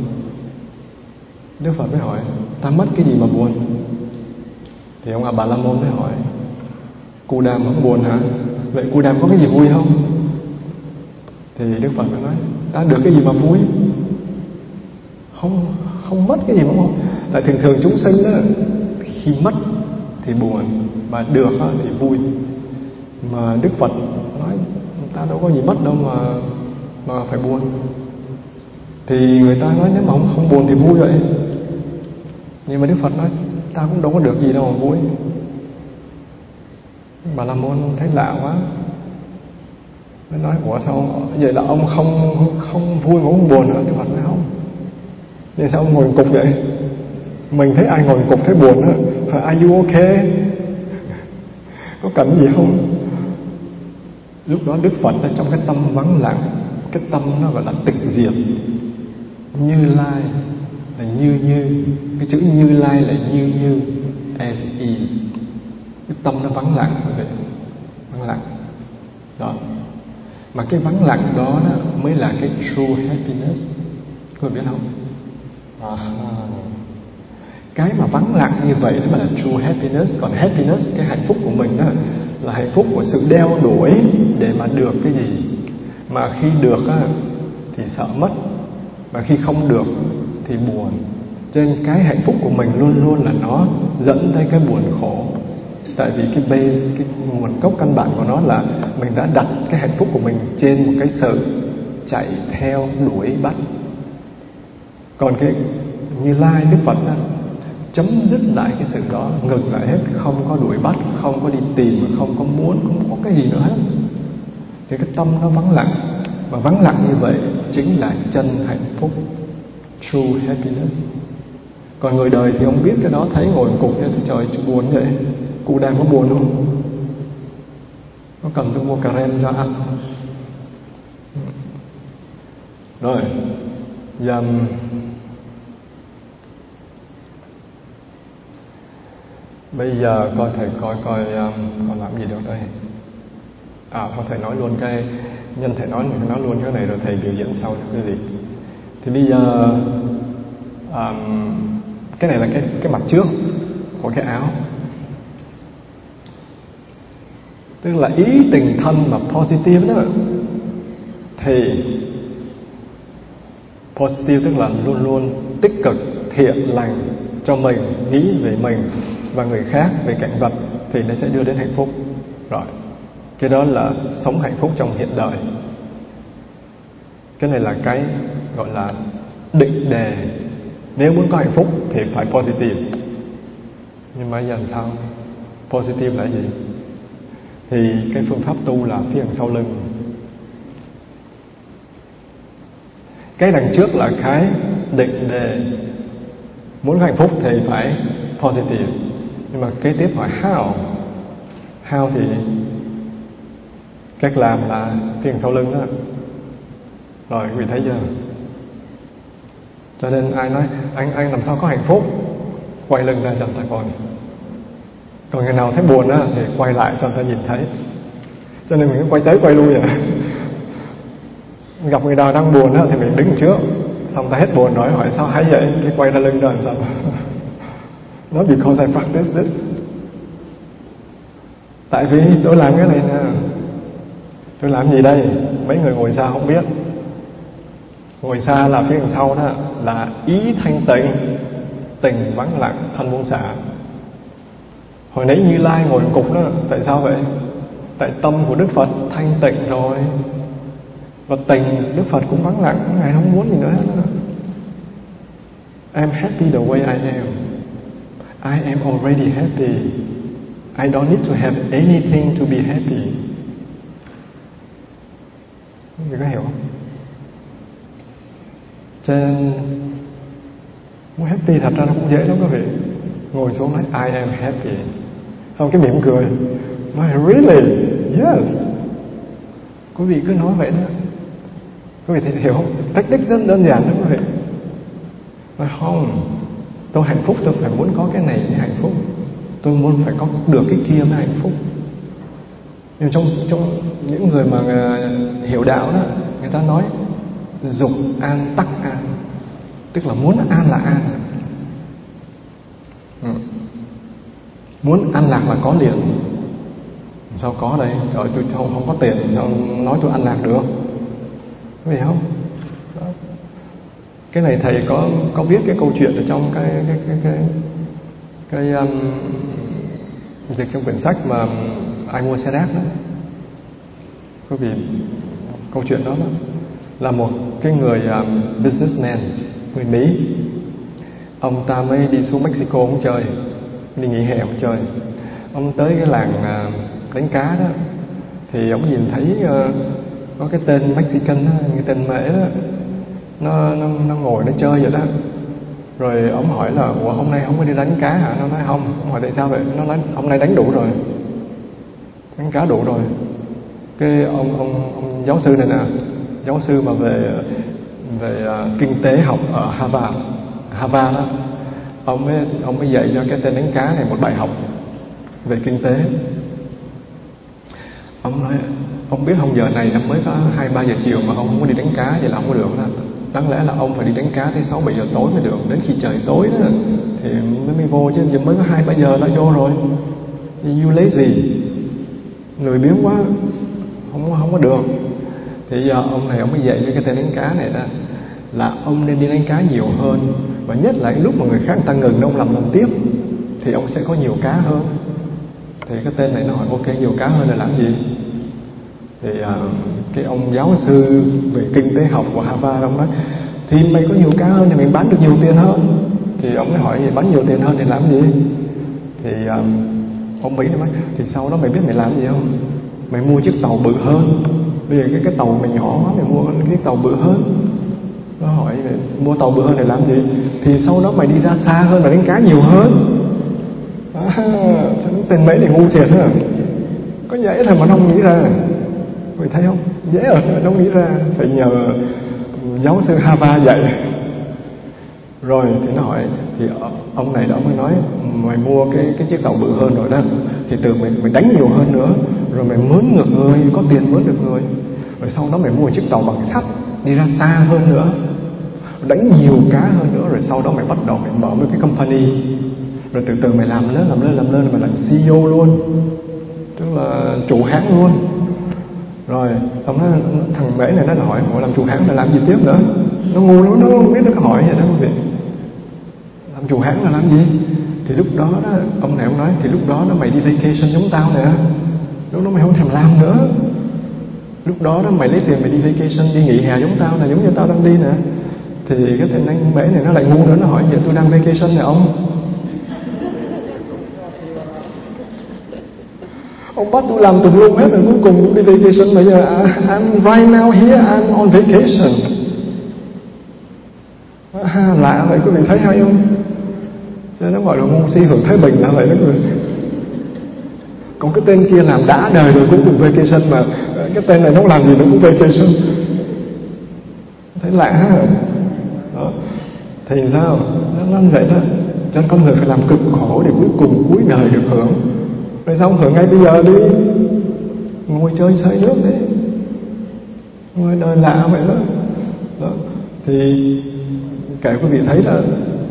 Đức phật mới hỏi, ta mất cái gì mà buồn? Thì ông bà la môn mới hỏi cù đàm không buồn hả? Vậy cù đàm có cái gì vui không? Thì đức phật mới nói, ta được cái gì mà vui? Không không mất cái gì mà không tại thường thường chúng sinh đó khi mất thì buồn, mà được thì vui. Mà đức phật nói, ta đâu có gì mất đâu mà mà phải buồn thì người ta nói nếu mà không, không buồn thì vui vậy nhưng mà đức phật nói ta cũng đâu có được gì đâu mà vui. Bà la môn thấy lạ quá. Mới nói ủa sao vậy là ông không không vui mà không buồn nữa Đức Phật nói không. Vậy sao ông ngồi cục vậy? Mình thấy ai ngồi cục thấy buồn á hỏi are you okay có cần gì không? Lúc đó Đức Phật ở trong cái tâm vắng lặng cái tâm nó gọi là tịch diệt như lai là như như cái chữ như lai là như như as is. Cái tâm nó vắng lặng vậy vắng lặng. Đó. Mà cái vắng lặng đó, đó mới là cái true happiness. Có biết không? À, cái mà vắng lặng như vậy đó là true happiness. Còn happiness cái hạnh phúc của mình đó là hạnh phúc của sự đeo đuổi để mà được cái gì? Mà khi được á, thì sợ mất và khi không được thì buồn. Cho nên cái hạnh phúc của mình luôn luôn là nó dẫn tới cái buồn khổ. Tại vì cái base cái nguồn gốc căn bản của nó là mình đã đặt cái hạnh phúc của mình trên một cái sự chạy theo đuổi bắt. Còn cái như lai đức phật đó, chấm dứt lại cái sự đó ngừng lại hết không có đuổi bắt không có đi tìm không có muốn không có cái gì nữa hết. Thì cái tâm nó vắng lặng và vắng lặng như vậy chính là chân hạnh phúc true happiness. Còn người đời thì không biết cái đó thấy ngồi cục như thì trời buồn vậy. Cụ đang có buồn không? Có cần tôi mua cà rem cho ăn. Rồi giờ bây giờ coi thầy coi coi um, còn làm gì được đây? À thôi thầy nói luôn cái nhân thầy nói mình nói luôn cái này rồi thầy biểu diễn sau cho quý vị thì bây giờ um, cái này là cái cái mặt trước của cái áo. Tức là ý tình thân mà positive đó. Thì positive tức là luôn luôn tích cực thiện lành cho mình nghĩ về mình và người khác về cảnh vật thì nó sẽ đưa đến hạnh phúc. Rồi cái đó là sống hạnh phúc trong hiện đời. Cái này là cái gọi là định đề. Nếu muốn có hạnh phúc thì phải positive. Nhưng mà làm sao? Positive là gì? Thì cái phương pháp tu là phía đằng sau lưng. Cái đằng trước là cái định đề. Muốn hạnh phúc thì phải positive. Nhưng mà kế tiếp hỏi how? How thì cách làm là phía sau lưng đó. Rồi, quý vị thấy chưa? Cho nên ai nói, anh anh làm sao có hạnh phúc? Quay lưng ra cho ta coi. Còn người nào thấy buồn á, thì quay lại cho người ta nhìn thấy. Cho nên mình cứ quay tới quay lui vậy gặp người nào đang buồn á, thì mình đứng trước. Xong ta hết buồn nói hỏi, sao hay vậy? Cái quay ra lưng ra làm sao? Nó because I practice this. Tại vì tôi làm cái này nè tôi làm gì đây? Mấy người ngồi xa không biết. Ngồi xa là phía đằng sau đó, là ý thanh tịnh, tình vắng lặng thân buông xả. Hồi nãy như lai ngồi cục đó, tại sao vậy? Tại tâm của đức phật thanh tịnh rồi. Và tình đức phật cũng vắng lặng, ngài không muốn gì nữa. Hết I'm happy the way I am. I am already happy. I don't need to have anything to be happy. Người có hiểu không? Cho nên, Muốn happy thật ra nó cũng dễ lắm quý vị. Ngồi xuống nói, I am happy. Xong cái mỉm cười, Nói, really? Yes. Quý vị cứ nói vậy đó. Quý vị hiểu không? Technique rất đơn giản đó quý vị. Nói, không, Tôi hạnh phúc, tôi phải muốn có cái này mới hạnh phúc. Tôi muốn phải có được cái kia mới hạnh phúc. Nhưng trong trong những người mà à, hiểu đạo đó Người ta nói Dục an tắc an Tức là muốn an là an. Ừ. Muốn an lạc là có liền. Sao có đây? Trời tôi không, không có tiền Sao nói tôi an lạc được? Có hiểu không? Đó. Cái này thầy có có viết cái câu chuyện ở trong cái cái cái cái, cái um, dịch trong quyển sách mà ai mua xe rác nữa có vì câu chuyện đó, đó là một cái người um, businessman người Mỹ. Ông ta mới đi xuống Mexico ông chơi đi nghỉ hè ông chơi. Ông tới cái làng à, uh, đánh cá đó. Thì ông nhìn thấy uh, có cái tên Mexican đó, cái tên mễ đó. Nó, nó nó ngồi nó chơi vậy đó. Rồi ông hỏi là ủa hôm nay không có đi đánh cá hả? Nó nói không ông hỏi tại sao vậy. Nó nói hôm nay đánh đủ rồi đánh cá đủ rồi. Cái ông ông ông giáo sư này nè giáo sư mà về về uh, kinh tế học ở Harvard Harvard đó ông mới ông mới dạy cho cái tên đánh cá này một bài học về kinh tế. Ông nói ông biết không giờ này mới có hai ba giờ chiều mà ông không có đi đánh cá vậy là không có được đó. Đáng lẽ là ông phải đi đánh cá tới sáu bảy giờ tối mới được. Đến khi trời tối đó thì mới mới vô chứ giờ mới có hai ba giờ đã vô rồi. You lấy gì lười biếng quá không không có được. Thì giờ ông này ông mới dạy cho cái tên đánh cá này đó là ông nên đi đánh cá nhiều hơn. Và nhất là lúc mà người khác người ta ngừng ông làm làm tiếp thì ông sẽ có nhiều cá hơn. Thì cái tên này nó hỏi ok nhiều cá hơn là làm gì? Thì uh, cái ông giáo sư về kinh tế học của Harvard ông nói thì mày có nhiều cá hơn thì mày bán được nhiều tiền hơn. Thì ông mới hỏi gì bán nhiều tiền hơn thì làm gì? Thì um, ông Mỹ nói thì sau đó mày biết mày làm gì không? Mày mua chiếc tàu bự hơn. Bây giờ cái cái tàu mày nhỏ quá mày mua cái tàu bự hơn. Nó hỏi mua tàu bự hơn để làm gì? Thì sau đó mày đi ra xa hơn và đánh cá nhiều hơn. À, tên mấy này ngu thiệt hả? Có dễ thôi mà nó không nghĩ ra. Mày thấy không? Dễ ở nó nghĩ ra. Phải nhờ giáo sư Hava dạy. Rồi thì nó hỏi Thì ông này đó mới nói Mày mua cái cái chiếc tàu bự hơn rồi đó. Thì từ mày, mày đánh nhiều hơn nữa Rồi mày mướn ngược người Có tiền mướn được người. Rồi sau đó mày mua chiếc tàu bằng sắt Đi ra xa hơn nữa Đánh nhiều cá hơn nữa Rồi sau đó mày bắt đầu mày mở một cái company. Rồi từ từ mày làm lớn làm lên làm lên Mày làm CEO luôn Tức là chủ hãng luôn. Rồi ông nói thằng bể này nó hỏi hỏi làm chủ hãng là làm gì tiếp nữa? Nó ngu lắm nó không biết nó hỏi vậy đó quý vị làm chủ hãng là làm gì? Thì lúc đó đó, ông này ông nói, thì lúc đó nó mày đi vacation giống tao nè. Lúc đó mày không thèm làm nữa. Lúc đó đó mày lấy tiền mày đi vacation, đi nghỉ hè giống tao là giống như tao đang đi nè. Thì cái thằng anh bể này nó lại ngu nữa, nó hỏi vậy tôi đang vacation này ông? Ông bắt tôi làm tùm lum hết rồi, cuối cùng cũng đi vacation bây giờ, I'm right now here, I'm on vacation ha, lạ vậy quý vị thấy hay không? Cho nó gọi là môn si hưởng thái bình là vậy đó người? Còn cái tên kia làm đã đời rồi cũng cùng vacation mà ờ, cái tên này nó làm gì nó cũng vacation. Thấy lạ ha. Đó. thì sao? Nó nó vậy đó. Cho nên con người phải làm cực khổ để cuối cùng, cuối đời được hưởng. Rồi xong hưởng ngay bây giờ đi? Ngồi chơi say nước đấy. Ngồi đời lạ vậy đó. đó. Thì kể quý vị thấy là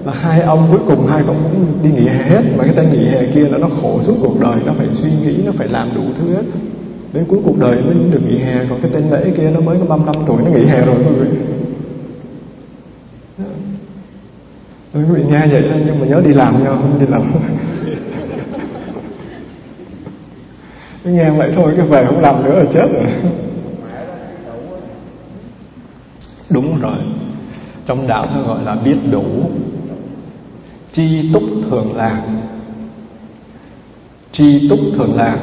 là hai ông cuối cùng hai ông cũng đi nghỉ hè hết mà cái tay nghỉ hè kia là nó khổ suốt cuộc đời nó phải suy nghĩ nó phải làm đủ thứ hết. Đến cuối cuộc đời mới được nghỉ hè còn cái tên lễ kia nó mới có 35 tuổi nó nghỉ hè rồi quý vị. Quý vị nghe vậy thôi nhưng mà nhớ đi làm nha không đi làm. Nghe vậy thôi cái về không làm nữa là chết rồi. Đúng rồi trong đạo nó gọi là biết đủ. Chi túc thường lạc. Chi túc thường lạc,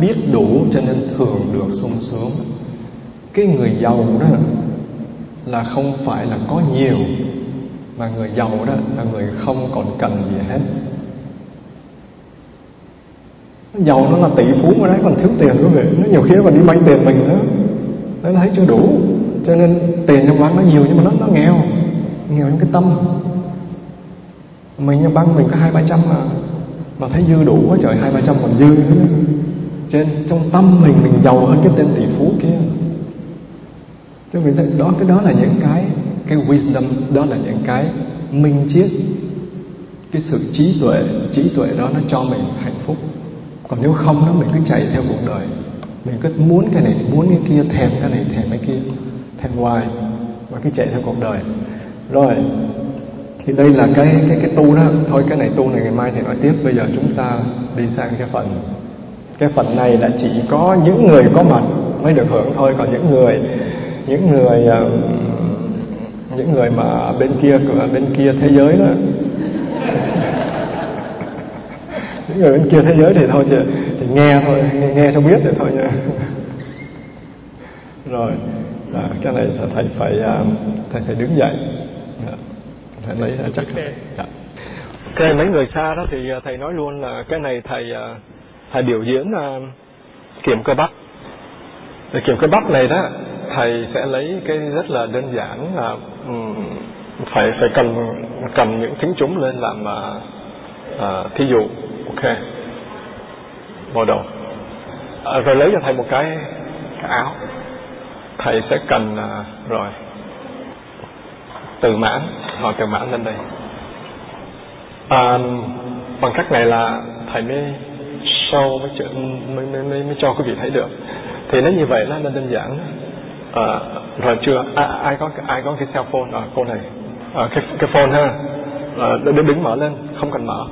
biết đủ cho nên thường được sung sướng. Cái người giàu đó là không phải là có nhiều, mà người giàu đó là người không còn cần gì hết. Giàu nó là tỷ phú mà đấy, còn thiếu tiền quý vị nó nhiều khi còn đi vay tiền mình nữa. Nó thấy chưa đủ. Cho nên tiền trong băng nó nhiều nhưng mà nó nó nghèo nghèo những cái tâm. Mình nhà băng mình có hai, ba trăm mà. Mà thấy dư đủ quá trời, hai, ba trăm còn dư nữa. Trên, trong tâm mình mình giàu hơn cái tên tỷ phú kia. Cho mình đó, cái đó là những cái cái wisdom, đó là những cái minh triết cái sự trí tuệ trí tuệ đó nó cho mình hạnh phúc. Còn nếu không đó, mình cứ chạy theo cuộc đời. Mình cứ muốn cái này, muốn cái kia, thèm cái này, thèm cái kia, thèm hoài và cứ chạy theo cuộc đời rồi. Thì đây là cái cái cái tu đó. Thôi cái này tu này ngày mai thì nói tiếp. Bây giờ chúng ta đi sang cái phần. Cái phần này là chỉ có những người có mặt mới được hưởng thôi. Còn những người những người những người mà bên kia cửa bên kia thế giới đó. Những người bên kia thế giới thì thôi chị thì nghe thôi nghe, nghe cho biết thì thôi nha rồi. À, cái này thầy phải thầy phải đứng dậy thầy lấy chắc dạ. cái mấy người xa đó thì à, thầy nói luôn là cái này thầy à, thầy biểu diễn uh, kiểm cơ bắp. Để kiểm cơ bắp này đó thầy sẽ lấy cái rất là đơn giản là um, phải phải cầm cầm những thính chúng lên làm uh, uh, thí dụ. Ok. Mở đầu. À, rồi lấy cho thầy một cái, cái áo. Thầy sẽ cần à, rồi từ mãn họ từ mãn lên đây. À, bằng cách này là thầy mới sâu mới, mới, mới, mới, mới cho quý vị thấy được. Thì nó như vậy nó nên đơn giản à, rồi chưa? À, ai có ai có cái cell phone? À, cô này. À, cái cái phone ha. À, đứng, đứng mở lên không cần mở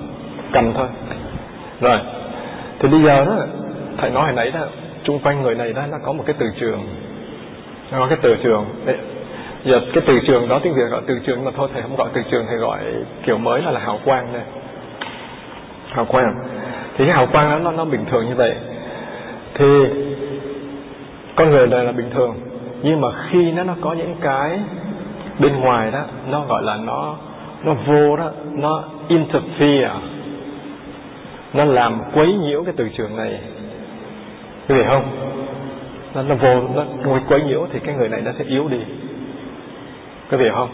cầm thôi. Rồi thì bây giờ đó thầy nói hồi nãy đó chung quanh người này đó nó có một cái từ trường. Nó có cái từ trường giờ cái từ trường đó tiếng việt gọi từ trường mà thôi thầy không gọi từ trường thầy gọi kiểu mới là là hào quang đây. Hào quang. Thì cái hào quang đó nó, nó bình thường như vậy. Thì con người này là bình thường nhưng mà khi nó nó có những cái bên ngoài đó nó gọi là nó nó vô đó nó interfere nó làm quấy nhiễu cái từ trường này. Quý vị không? Nó, nó vô nó quấy nhiễu thì cái người này nó sẽ yếu đi quý vị không?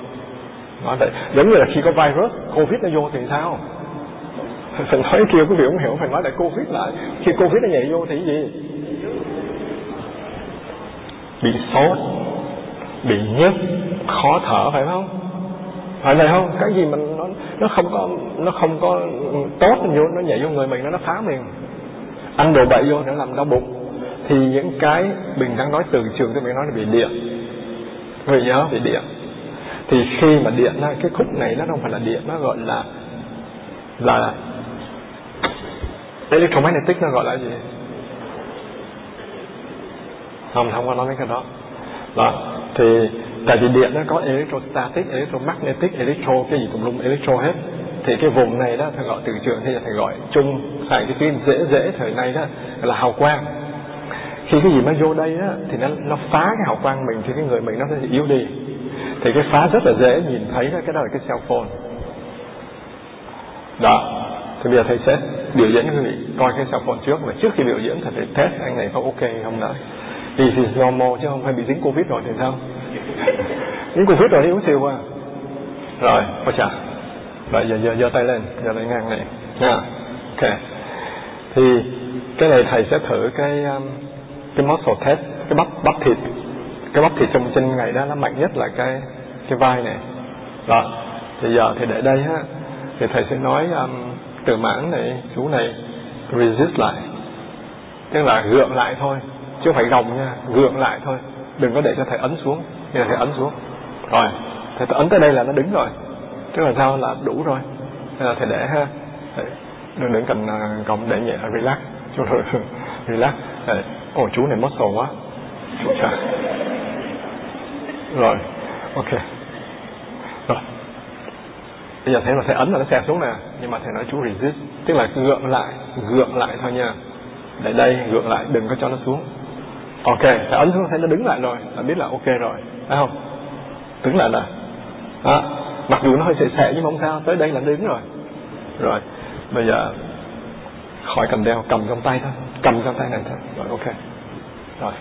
Nó đấy. giống như là khi có virus, covid nó vô thì sao? Phải nói kia quý vị không hiểu, phải nói lại covid lại. Khi covid nó nhảy vô thì gì? Bị sốt, bị nhức, khó thở, phải không? Phải vậy không? Cái gì mình nó nó không có, nó không có tốt vô, nó nhảy vô người mình, nó nó phá mình ăn đồ bậy vô nó làm đau bụng. Thì những cái mình đang nói từ trường thì mình nói là bị điện. Người nhớ bị điện thì khi mà điện cái khúc này nó không phải là điện, nó gọi là là electromagnetic, nó gọi là gì? Không không có nói mấy cái đó. Đó, thì tại vì điện nó có electrostatic, electromagnetic, electro, cái gì cũng lum electro hết. Thì cái vùng này đó, thầy gọi từ trường thì thầy gọi chung, tại cái tiếng dễ dễ thời nay đó, là hào quang. Khi cái gì nó vô đây á, thì nó nó phá cái hào quang mình, thì cái người mình nó sẽ yếu đi thì cái phá rất là dễ nhìn thấy đó, cái đó là cái cell phone. Đó thì bây giờ thầy sẽ biểu diễn quý vị coi cái cell phone trước và trước khi biểu diễn thầy phải test anh này có ok hay không đã vì thì normal chứ không phải bị dính covid rồi thì sao? Dính covid rồi thì uống siêu à? Rồi ôi chà. Rồi giờ giờ giơ tay lên giơ tay ngang này. Nha. Ok. Thì cái này thầy sẽ thử cái um, cái muscle test cái bắp bắp thịt cái bắp thịt trong chân ngày đó nó mạnh nhất là cái cái vai này. Rồi thì giờ thì để đây ha. Thì thầy sẽ nói um, từ mãn này chú này resist lại. Tức là gượng lại thôi chứ không phải gồng nha gượng lại thôi. Đừng có để cho thầy ấn xuống thì thầy ấn xuống. Rồi thầy ấn tới đây là nó đứng rồi. Tức là sao? Là đủ rồi. Nên là thầy để ha. Đừng đừng cần à, gồng để nhẹ relax. Chú relax. Ồ chú này mất quá chúng ta rồi, ok. Rồi. Bây giờ thấy mà thầy ấn là nó xẹp xuống nè, nhưng mà thầy nói chú resist. Tức là gượng lại gượng lại thôi nha. Để đây, gượng lại, đừng có cho nó xuống. Ok, thầy ấn xuống, thấy nó đứng lại rồi, là biết là ok rồi. Phải không? Đứng lại nè. Đó. Mặc dù nó hơi sệ sệ nhưng mà không sao, tới đây là đứng rồi. Rồi, bây giờ, khỏi cầm đeo, cầm trong tay thôi. Cầm trong tay này thôi. Rồi, ok. Rồi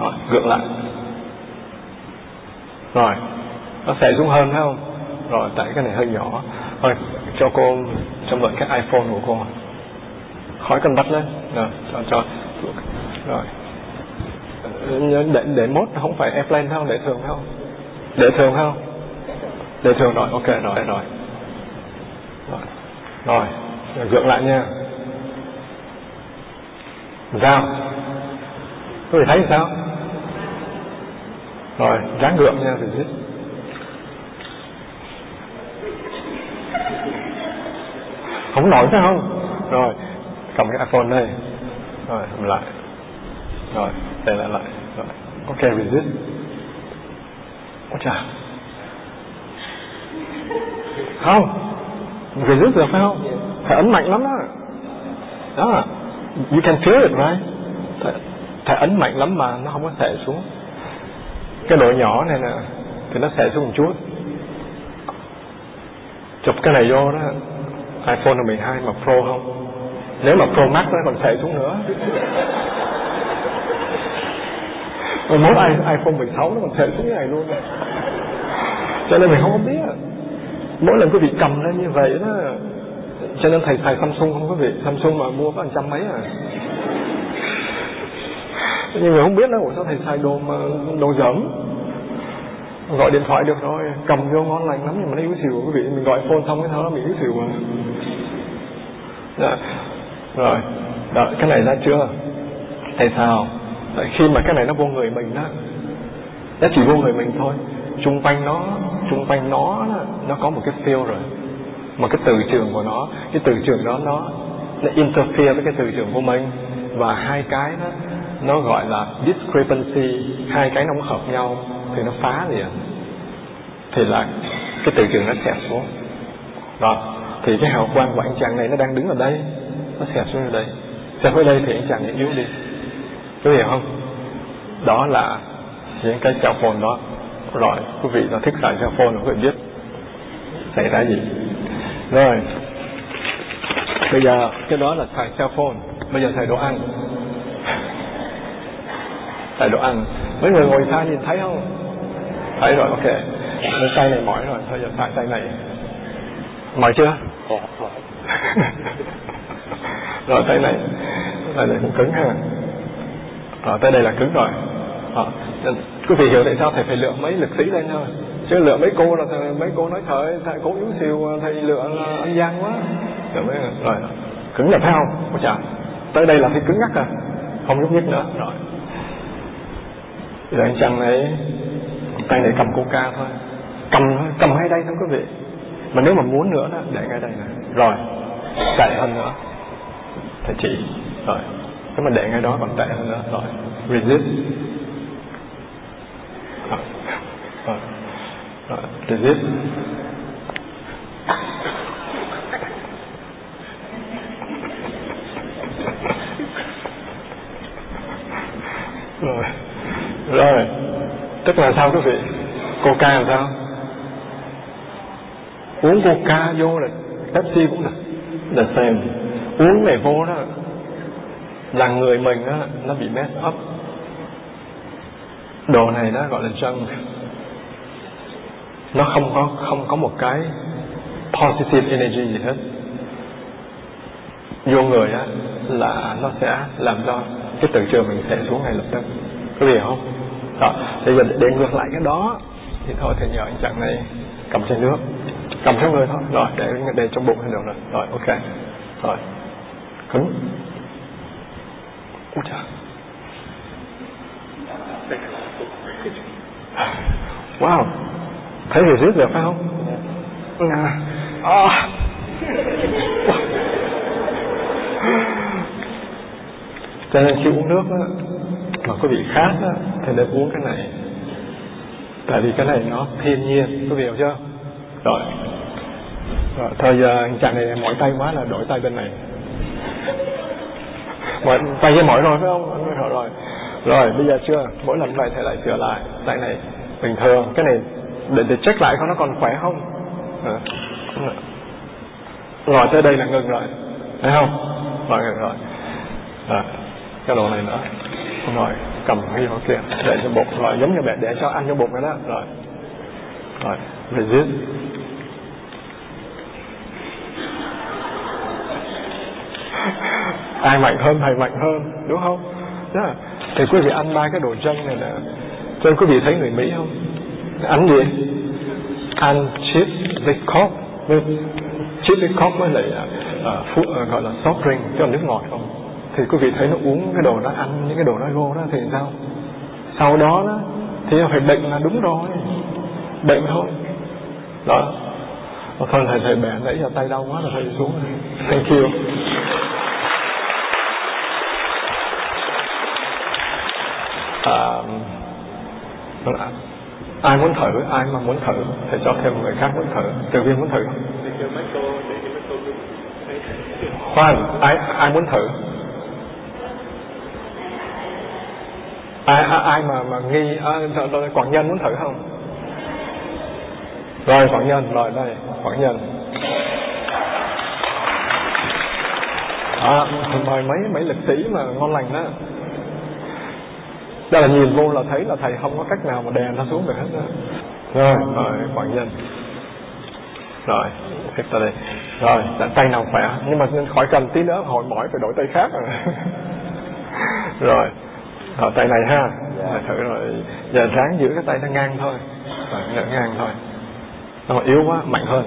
rồi gượng lại. Rồi, nó sẽ xuống hơn, phải không? Rồi, tại cái này hơi nhỏ. Thôi, cho cô, cho mượn cái iphone của cô. Khỏi cần bắt lên. Rồi, cho cho. Rồi. Ờ, để để mốt, không phải airplane không? Để thường không? Để thường không? Để thường rồi, ok, rồi rồi. Rồi rồi. Gượng lại nha. Sao? Tôi thấy sao? Rồi dáng gượng nha thì không nổi phải không? Rồi cầm cái iphone đây. Rồi làm lại. Rồi để lại lại. Rồi. Ok resist ôi chà. Không resist được phải không? Phải ấn mạnh lắm đó. Đó you can feel it right? Thầy ấn mạnh lắm mà nó không có xẻ xuống cái độ nhỏ này nè, thì nó xẻ xuống một chút. Chụp cái này vô đó, iPhone là 12 mà Pro không? Nếu mà Pro Max nó còn xẻ xuống nữa. Mình muốn iPhone 16 nó còn xẻ xuống cái này luôn. Cho nên mình không có biết. Mỗi lần quý vị cầm lên như vậy đó, cho nên thầy xài Samsung không có vị Samsung mà mua có trăm mấy à nhưng mà không biết đâu sao thầy xài đồ mà đồ dởm gọi điện thoại được rồi cầm vô ngon lành lắm nhưng mà nó yếu xìu. Quý vị mình gọi phone xong cái thao nó bị yếu xìu mà. Dạ. rồi. Đó, cái này ra chưa? Tại sao? Tại khi mà cái này nó vô người mình đó nó chỉ vô người mình thôi. Chung quanh nó chung quanh nó nó có một cái feel rồi. Mà cái từ trường của nó. Cái từ trường đó nó nó interfere với cái từ trường của mình. Và hai cái đó nó gọi là discrepancy, hai cái nó không hợp nhau thì nó phá liền. Thì là cái từ trường nó xẹt xuống. Đó, thì cái hào quang của anh chàng này nó đang đứng ở đây. Nó xẹt xuống ở đây. Xẹt ở đây thì anh chàng này yếu đi. Có hiểu không? Đó là những cái cell phone đó. Rồi, quý vị nó thích xài cell phone nó phải biết xảy ra gì. Rồi, bây giờ cái đó là xài cell phone. Bây giờ xài đồ ăn xài đồ ăn. Mấy người ngồi xa nhìn thấy không? Thấy rồi ok. Nên tay này mỏi rồi thôi giờ xài tay này. Mỏi chưa? Rồi tay này. Tay này cũng cứng ha. Rồi tới đây là cứng rồi. À, quý vị hiểu tại sao thầy phải lựa mấy lực sĩ lên thôi. Chứ lựa mấy cô là thầy, mấy cô nói trời thầy cố yếu siêu thầy lựa anh giang quá. Rồi mấy rồi cứng là phải không? Ôi chà tới đây là thấy cứng ngắc à. Không nhúc nhích nữa. Rồi rồi anh chàng này tay này cầm coca thôi. Cầm thôi cầm ngay đây thôi quý vị. Mà nếu mà muốn nữa đó để ngay đây này rồi tệ hơn nữa. Thầy chị, rồi. Nếu mà để ngay đó còn tệ hơn nữa. Rồi resist. Rồi, rồi, rồi resist rồi rồi tức là sao quý vị? Coca là sao? Uống coca vô là pepsi cũng là là same uống này vô đó là người mình đó, nó bị mess up. Đồ này đó gọi là junk. Nó không có không có một cái positive energy gì hết. Vô người á là nó sẽ làm cho cái tự trường mình sẽ xuống ngay lập tức. Có hiểu không? Đó. Bây giờ để ngược lại cái đó thì thôi thì nhờ anh chàng này cầm chai nước. Cầm cho người thôi. Rồi để để trong bụng thì được rồi. Rồi ok. Rồi. Cứng ôi trời wow. Thấy hiểu rít được phải không? À. À. cho nên khi uống nước đó, mà có bị khát á thì nên uống cái này. Tại vì cái này nó thiên nhiên có hiểu chưa? Rồi. Rồi thôi giờ à, chàng này mỏi tay quá là đổi tay bên này. Mỏi tay với mỏi rồi phải không? Rồi rồi. Rồi bây giờ chưa? Mỗi lần vậy thầy lại sửa lại. Tay này bình thường. Cái này để để check lại coi nó còn khỏe không? Ờ. À. rồi tới đây là ngừng rồi. Thấy không? Rồi ngừng rồi. À, cái đồ này nữa. Rồi cầm cái vào kia để cho bột rồi giống như mẹ để cho ăn cho bột cái đó. Rồi. Rồi resist ai mạnh hơn thầy mạnh hơn đúng không? Đó. thì quý vị ăn ba cái đồ chân này nè cho quý vị thấy người mỹ không? Ăn gì? Ăn chip với coke. Với chip với coke với lại uh, phụ, uh, gọi là soft drink cho nước ngọt không? Thì quý vị thấy nó uống cái đồ đó ăn những cái đồ đó vô đó thì sao? Sau đó đó thì phải bệnh là đúng rồi. Bệnh thôi. Đó. Thôi thầy thầy bẻ nãy giờ tay đau quá là thầy xuống. Thank you. À, ai muốn thử ai mà muốn thử thì cho thêm người khác muốn thử từ viên muốn thử. Khoan ai ai muốn thử ai ai, ai mà mà nghi à, quảng nhân muốn thử không? Rồi quảng nhân rồi đây quảng nhân. À, mời mấy mấy lực sĩ mà ngon lành đó. Đó là nhìn vô là thấy là thầy không có cách nào mà đè nó xuống được hết đó. rồi rồi quảng nhân. Rồi tiếp tới đây rồi dạ, tay nào khỏe? Nhưng mà khỏi cần tí nữa hồi mỏi phải đổi tay khác rồi. Rồi rồi tay này ha. Yeah. thử rồi. Giờ ráng giữ cái tay nó ngang thôi. Rồi, ngang thôi. Nó yếu quá mạnh hơn.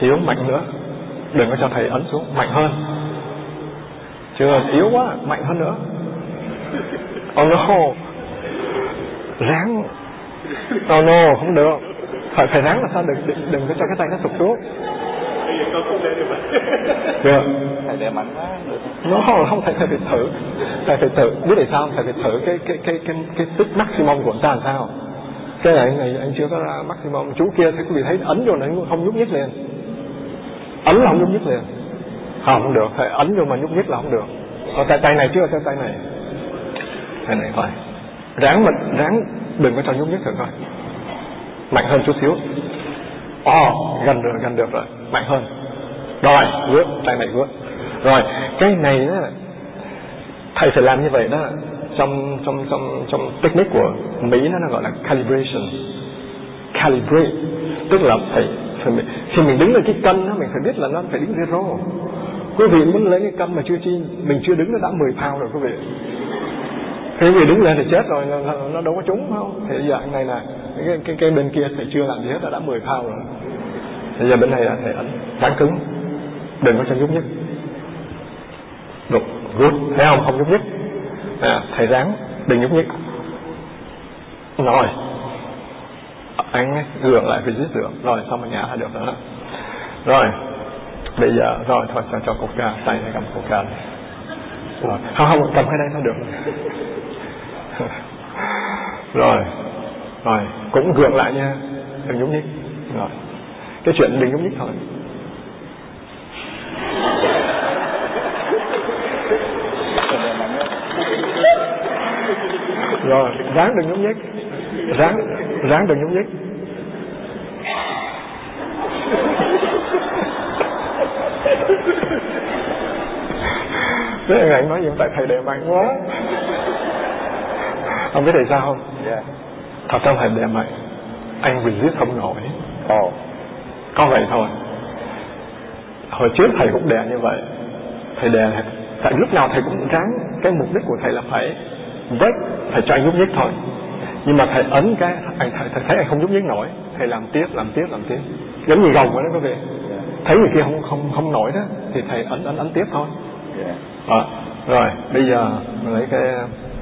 Yếu mạnh nữa. Đừng có cho thầy ấn xuống. Mạnh hơn. Chưa yếu quá mạnh hơn nữa. Oh no. Ráng. Oh no không được. Phải phải ráng là sao? Đừng, đừng có cho cái tay nó sụp xuống chưa thầy đè mạnh quá nó không không thầy, thầy phải thử. Thầy phải thử. Biết tại sao thầy phải thử cái cái cái cái cái sức maximum của anh ta làm sao? Cái này này anh chưa có ra maximum. Chú kia thì quý vị thấy ấn vô này không nhúc nhích liền. Ấn là không nhúc nhích liền. Không, không được. Thầy ấn vô mà nhúc nhích là không được. Ở tay tay này chưa? Tay tay này. Tay này thôi. Ráng mình ráng đừng có cho nhúc nhích được thôi mạnh hơn chút xíu. Ồ oh, gần được gần được rồi mạnh hơn. Rồi vướng tay này vướng. Rồi cái này đó thầy phải làm như vậy đó. Trong trong trong trong technique của mỹ nó, nó gọi là calibration. Calibrate tức là phải, phải khi mình đứng lên cái cân đó mình phải biết là nó phải đứng zero. Quý vị muốn lấy cái cân mà chưa chi mình chưa đứng nó đã 10 pound rồi quý vị. Thế vì đứng lên thì chết rồi nó, nó đâu có trúng không? Thì dạng này là cái, cái, cái bên kia thì chưa làm gì hết đã đã 10 pound rồi bây giờ bên này là thầy ấn rắn cứng. Đừng có cho nhúc nhích. Được good thấy không? Không nhúc nhích. À, thầy ráng đừng nhúc nhích. Rồi. Anh gượng lại resist được rồi xong mà nhả là được nữa rồi. Bây giờ rồi thôi cho cho ca tay này cầm coca rồi. Không không cầm cái đây nó được. Rồi. Rồi cũng gượng lại nha. Đừng nhúc nhích. Rồi cái chuyện đừng nhúc nhích thôi rồi ráng đừng nhúc nhích ráng ráng đừng nhúc nhích Thế anh nói gì tại thầy đẹp mạnh quá Không biết tại sao không yeah. Dạ. Thật ra thầy đẹp mạnh Anh resist không nổi oh. Có vậy thôi. Hồi trước thầy cũng đè như vậy. Thầy đè Tại lúc nào thầy cũng ráng Cái mục đích của thầy là phải break Thầy cho anh nhúc nhích thôi. Nhưng mà thầy ấn cái anh thầy, thầy thấy anh không nhúc nhích nổi. Thầy làm tiếp, làm tiếp, làm tiếp. Giống như gồng vậy đó quý vị Thấy người kia không không không nổi đó Thì thầy ấn ấn ấn tiếp thôi. À, Rồi bây giờ lấy cái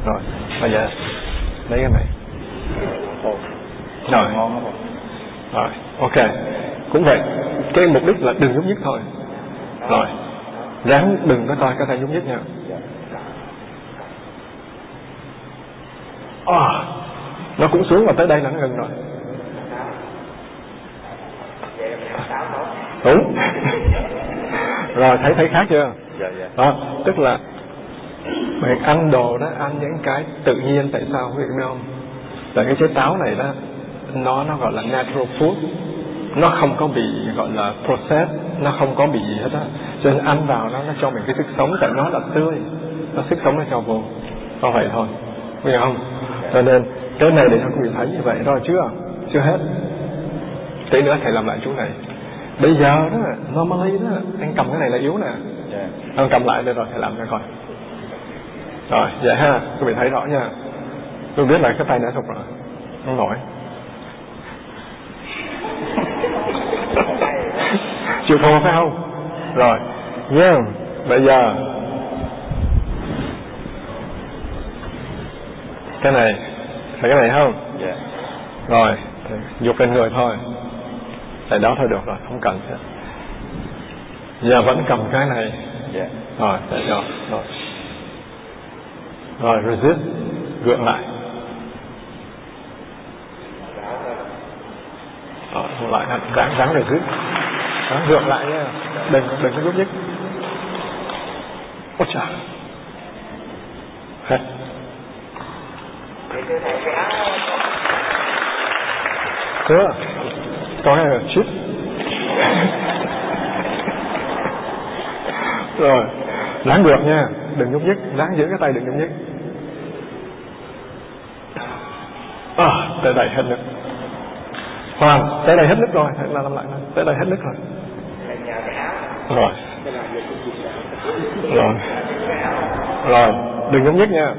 Rồi bây giờ lấy cái này. Rồi. Rồi ok cũng vậy cái mục đích là đừng nhúc nhích thôi. Rồi ráng đừng có coi cái tay nhúc nhích nha. À, nó cũng xuống và tới đây là nó ngừng rồi. Đúng. Rồi thấy thấy khác chưa? Dạ, dạ. đó tức là bạn ăn đồ đó ăn những cái tự nhiên tại sao quý vị biết không? Tại cái trái táo này đó nó nó gọi là natural food nó không có bị gọi là process nó không có bị gì hết á. Cho nên ăn vào nó nó cho mình cái sức sống tại nó là tươi. Nó sức sống nó cho vô. Có vậy thôi. Biết không? Cho nên cái này để cho quý vị thấy như vậy rồi chưa? Chưa hết. Tí nữa thầy làm lại chỗ này. Bây giờ đó normally đó anh cầm cái này là yếu nè. Yeah. anh cầm lại đây rồi thầy làm cho coi. Rồi vậy ha. Quý vị thấy rõ nha. Tôi biết là cái tay đã sụp rồi. Không nổi chịu thua phải không? Rồi nha bây giờ cái này phải cái này không? Yeah. rồi dục lên người thôi. Tại đó thôi được rồi không cần nữa. Giờ vẫn cầm cái này. Yeah. rồi để cho rồi. Rồi resist gượng lại. Rồi lại ráng ráng resist đó, ngược lại nhé đừng đừng có nhúc nhích. Ôi trời hết Chưa Có cái chứ Rồi láng được nha. Đừng nhúc nhích. Láng giữ cái tay đừng nhúc nhích. À, tới đây hết được Hoàn, tới đây hết nước rồi thật là làm lại Tới đây hết nước rồi. Rồi. Rồi. Rồi, đừng nhúc nhích nha.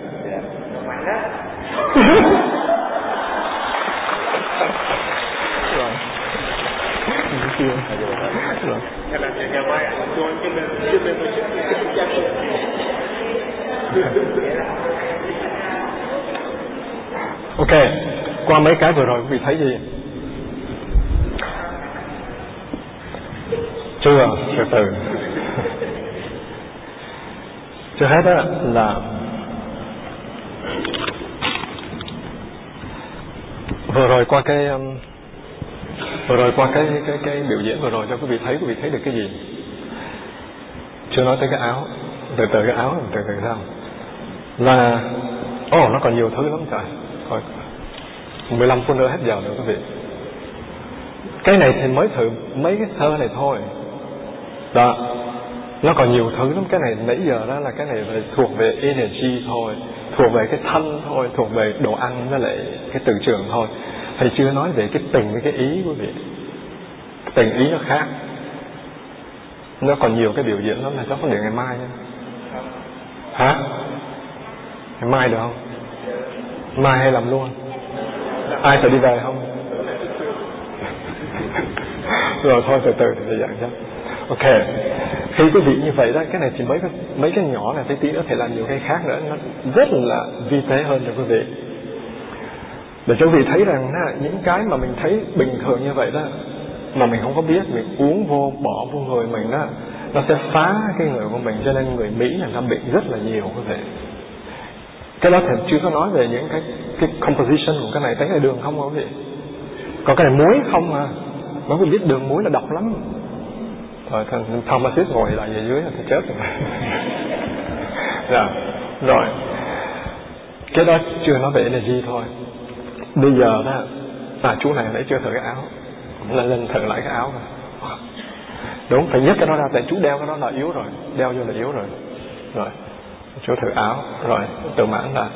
Rồi. Ok, qua mấy cái vừa rồi quý vị thấy gì? Chưa, từ từ. trước hết đó là vừa rồi qua cái um, vừa rồi qua cái cái cái biểu diễn vừa rồi cho quý vị thấy quý vị thấy được cái gì? Chưa nói tới cái áo, từ từ cái áo từ từ sao? Là ồ oh, nó còn nhiều thứ lắm trời Thôi 15 phút nữa hết giờ nữa quý vị Cái này thì mới thử mấy cái thơ này thôi đó Nó còn nhiều thứ lắm Cái này nãy giờ đó là cái này về, thuộc về energy thôi Thuộc về cái thân thôi Thuộc về đồ ăn với lại cái từ trường thôi Thầy chưa nói về cái tình với cái ý quý vị Tình ý nó khác Nó còn nhiều cái biểu diễn lắm là chắc có để ngày mai nha Hả? Ngày mai được không? Mai hay làm luôn? Ai sẽ đi về không? Rồi thôi từ từ thì giảng chắc Ok. Khi quý vị như vậy đó Cái này chỉ mấy cái, mấy cái nhỏ này Tí tí nó thể làm nhiều cái khác nữa. Nó rất là vi tế hơn cho quý vị. Để cho quý vị thấy rằng đó, Những cái mà mình thấy bình thường như vậy đó Mà mình không có biết Mình uống vô bỏ vô người mình đó Nó sẽ phá cái người của mình. Cho nên người Mỹ là nó bị rất là nhiều quý vị. Cái đó thì chưa có nói về những cái cái composition của cái này. Thấy là đường không quý vị? Còn cái này muối không à? Mà quý biết đường muối là độc lắm rồi thằng Thomas ngồi lại về dưới thì chết rồi. Dạ rồi. Cái đó chưa nói về energy thôi. Bây giờ đó à chú này nãy chưa thử cái áo. Lên lên thử lại cái áo rồi đúng phải nhấc cái đó ra tại chú đeo cái đó là yếu rồi. Đeo vô là yếu rồi. Rồi chú thử áo. Rồi tự mãn là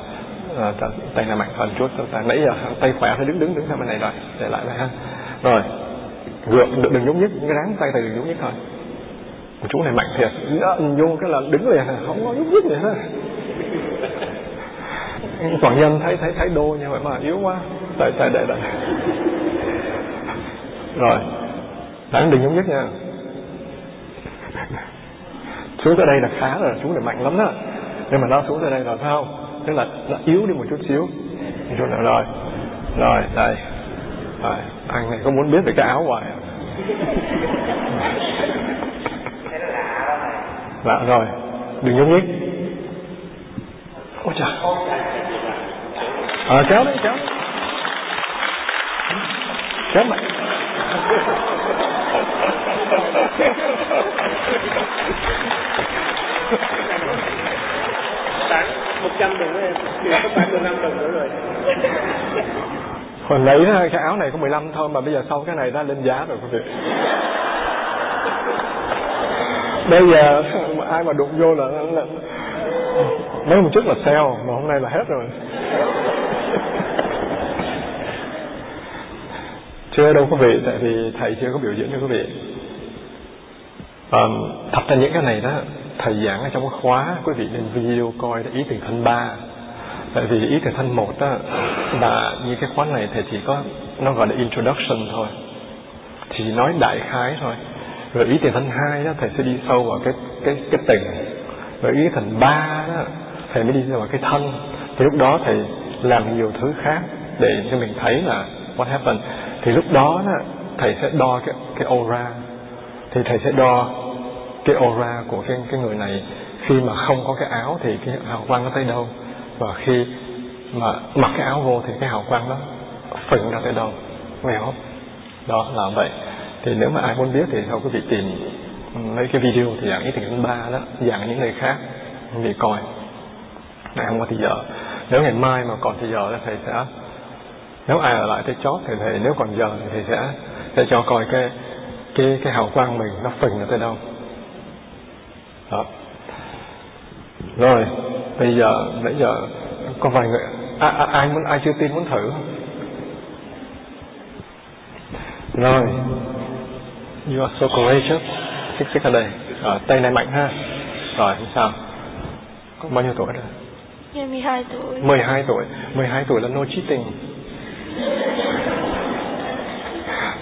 à, tay là mạnh hơn chút. Ta nãy giờ tay khỏe phải đứng đứng đứng sang bên này rồi. Để lại đây ha. Rồi gượng đừng, đừng nhúc nhích ráng tay thầy đừng nhúc nhích thôi. Chú này mạnh thiệt. Dạ, vô cái là đứng liền không có nhúc nhích gì hết. Toàn nhân thấy thấy thấy đô như vậy mà yếu quá. Tại tại để đây rồi đáng đừng nhúc nhích nha. Xuống tới đây là khá rồi chú này mạnh lắm đó. Nhưng mà nó xuống tới đây rồi phải không tức là nó yếu đi một chút xíu. Một chút rồi. Rồi đây. Rồi anh này có muốn biết về cái áo hoài lạ rồi đừng nhúc nhích. Ôi trời à, ờ, kéo đấy kéo kéo mạnh một trăm đồng em, có phải một năm đồng nữa rồi. Hồi nãy cái áo này có 15 thôi mà bây giờ sau cái này ra lên giá rồi quý vị. Bây giờ ai mà đụng vô là, là mấy một chút là sale mà hôm nay là hết rồi. Chưa đâu quý vị, tại vì thầy chưa có biểu diễn cho quý vị. À, thật ra những cái này đó thầy giảng ở trong cái khóa quý vị nên video coi ý tiền thân ba tại vì ý tiền thân một đó là như cái khóa này thầy chỉ có, nó gọi là introduction thôi. Thì nói đại khái thôi. Rồi ý tiền thân hai đó, thầy sẽ đi sâu vào cái cái cái tình. Rồi ý thành ba đó, thầy mới đi vào cái thân. Thì lúc đó thầy làm nhiều thứ khác để cho mình thấy là what happened. Thì lúc đó đó, thầy sẽ đo cái cái aura. Thì thầy sẽ đo cái aura của cái cái người này. Khi mà không có cái áo thì cái hào quang nó tới đâu? Và khi mà mặc cái áo vô thì cái hào quang đó phình ra tới đâu? Nghe không đó là vậy. Thì nếu mà ai muốn biết thì sau quý vị tìm mấy cái video thì giảng ý tình ba đó giảng những người khác. Quý vị coi. Ngày không có thì giờ. Nếu ngày mai mà còn thì giờ thì thầy sẽ nếu ai ở lại tới chót thì thầy nếu còn giờ thì thầy sẽ sẽ cho coi cái cái cái hào quang mình nó phình ra tới đâu. Đó. Rồi bây giờ nãy giờ có vài người à, à, ai muốn ai chưa tin muốn thử? Rồi. You are so courageous. Xích xích ở đây. Rồi tay này mạnh ha. Rồi không sao. Có bao nhiêu tuổi rồi? Em 12 tuổi. 12 tuổi. 12 tuổi là no cheating.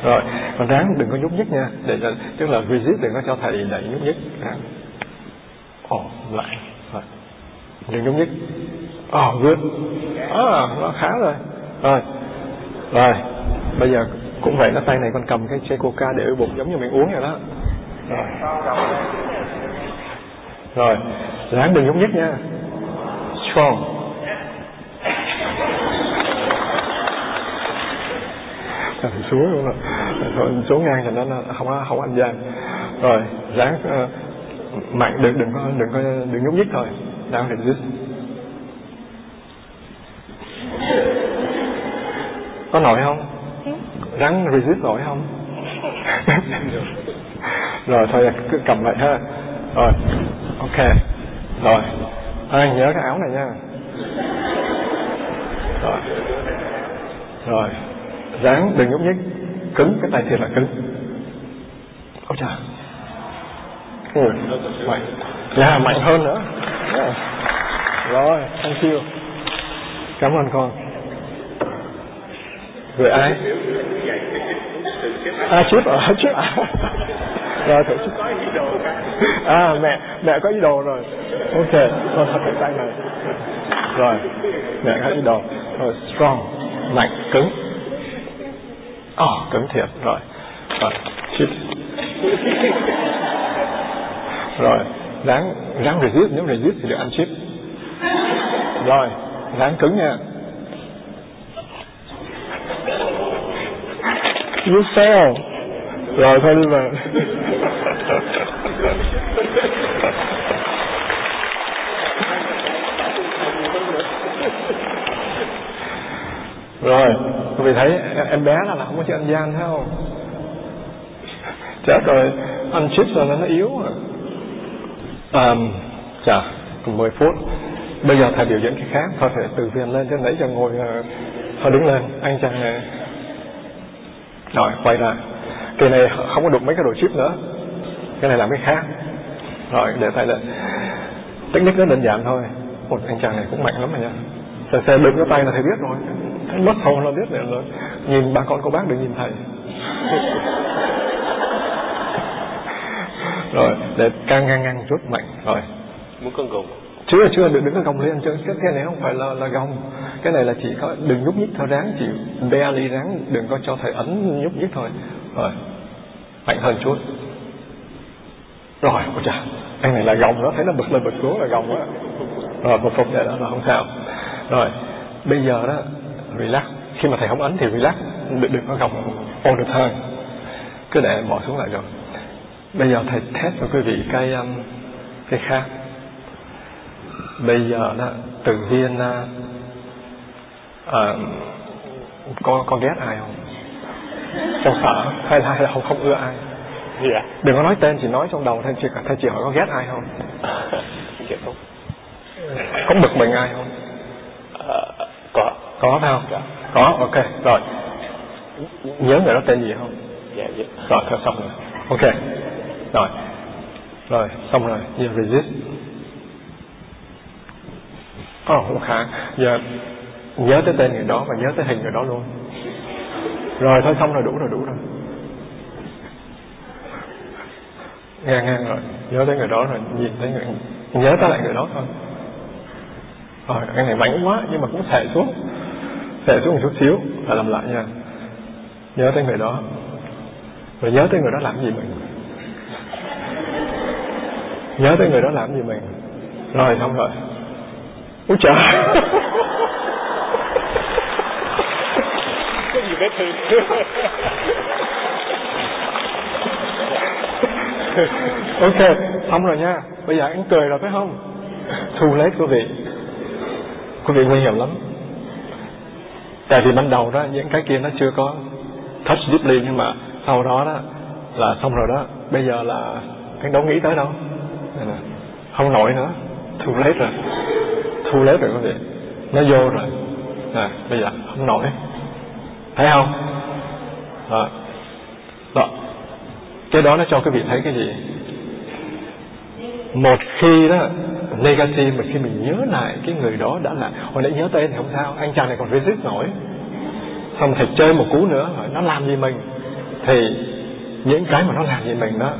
Rồi còn ráng đừng có nhúc nhích nha. Để cho tức là resist đừng có cho thầy đẩy nhúc nhích. Ồ oh, lại đừng nhúc nhích ồ oh, good. À, nó khá rồi. Rồi rồi bây giờ cũng vậy nó tay này con cầm cái chai coca để ở bụng giống như mình uống vậy đó. Rồi. Rồi ráng đừng nhúc nhích nha. Strong. Thì xuống luôn rồi thôi xuống ngang cho nó không có không ăn gian. Rồi ráng uh, mạnh đừng đừng có đừng có đừng nhúc nhích thôi ráng resist có nổi không? Ráng resist nổi không? Rồi thôi cứ cầm lại ha. Rồi ok. Rồi ai nhớ cái áo này nha. Rồi. Rồi ráng đừng nhúc nhích. Cứng cái tay thiệt là cứng. Ôi trời ừ, mạnh. Dạ mạnh hơn nữa. yeah rồi thank you. Cảm ơn con. Người ai? À chip ở chip à rồi thử chip à mẹ mẹ có ý đồ rồi. Ok con thật tay này. Rồi mẹ có ý đồ. Rồi strong mạnh cứng. Ồ, oh, cứng thiệt. Rồi rồi chip rồi ráng ráng resist. Nếu resist thì được ăn chip rồi ráng cứng nha. You fail. Rồi thôi đi về. Rồi quý vị thấy em bé là, là không có chữ anh gian thấy không? Chết rồi ăn chips rồi nó yếu rồi. Um, chà 10 phút bây giờ thầy biểu diễn cái khác thôi thầy từ viên lên cho nãy giờ ngồi ờ, thôi đứng lên, anh chàng này. Rồi, quay ra cái này không có đụng mấy cái đồ chip nữa. Cái này làm cái khác. Rồi, để thầy lên. Technique nó đơn giản thôi. Một anh chàng này cũng mạnh lắm mà nha. Thầy xe đứng cái tay là thầy biết rồi. Thấy mất hồn là biết rồi. Nhìn bà con cô bác đừng nhìn thầy. Rồi, để căng ngang ngang chút, mạnh. Rồi. Muốn con gồng chưa chưa đừng đừng có gồng lên chứ cái, cái này không phải là là gồng. Cái này là chỉ có đừng nhúc nhích thôi ráng chỉ barely ráng đừng có cho thầy ấn nhúc nhích thôi. Rồi mạnh hơn chút. Rồi ôi chà anh này là gồng đó thấy nó bực lên bực xuống là gồng á. Rồi một phục vậy đó là không sao. Rồi bây giờ đó relax. Khi mà thầy không ấn thì relax đừng, đừng có gồng. All the time cứ để bỏ xuống lại rồi. Bây giờ thầy test cho quý vị cái um, cái khác bây giờ đó từ viên uh, uh, có có ghét ai không? Trong sở hay là, hay là không không ưa ai? Dạ đừng có nói tên chỉ nói trong đầu thầy chỉ thầy chỉ hỏi có ghét ai không? Dạ không. Có bực mình ai không? À, có. Có phải không? Có. Ok rồi. Nhớ người đó tên gì không? Dạ dạ. Rồi thôi xong rồi. Ok rồi. Rồi xong rồi. Giờ resist Ồ, oh, khả giờ nhớ tới tên người đó và nhớ tới hình người đó luôn. Rồi thôi xong rồi đủ rồi đủ rồi. Ngang ngang rồi. Nhớ tới người đó rồi nhìn tới người nhớ tới lại người đó thôi. Rồi cái này mạnh quá nhưng mà cũng xệ xuống. Xệ xuống một chút xíu là làm lại nha. Nhớ tới người đó. Rồi nhớ tới người đó làm gì mình? Nhớ tới người đó làm gì mình? Rồi xong rồi ôi trời. Có gì vết thương ok, xong rồi nha. Bây giờ anh cười rồi phải không? Thu lấy quý vị. Quý vị nguy hiểm lắm. Tại vì ban đầu đó, những cái kia nó chưa có touch deeply, nhưng mà sau đó đó, là xong rồi đó. Bây giờ là anh đâu nghĩ tới đâu? Không nổi nữa. Thu lấy rồi thu lết rồi quý vị nó vô rồi. À, bây giờ không nổi. Thấy không? Đó. đó. Cái đó nó cho quý vị thấy cái gì? Một khi đó negative mà khi mình nhớ lại cái người đó đã là hồi nãy nhớ tên thì không sao anh chàng này còn resist nổi. Xong thầy chơi một cú nữa rồi nó làm gì mình? Thì những cái mà nó làm gì mình đó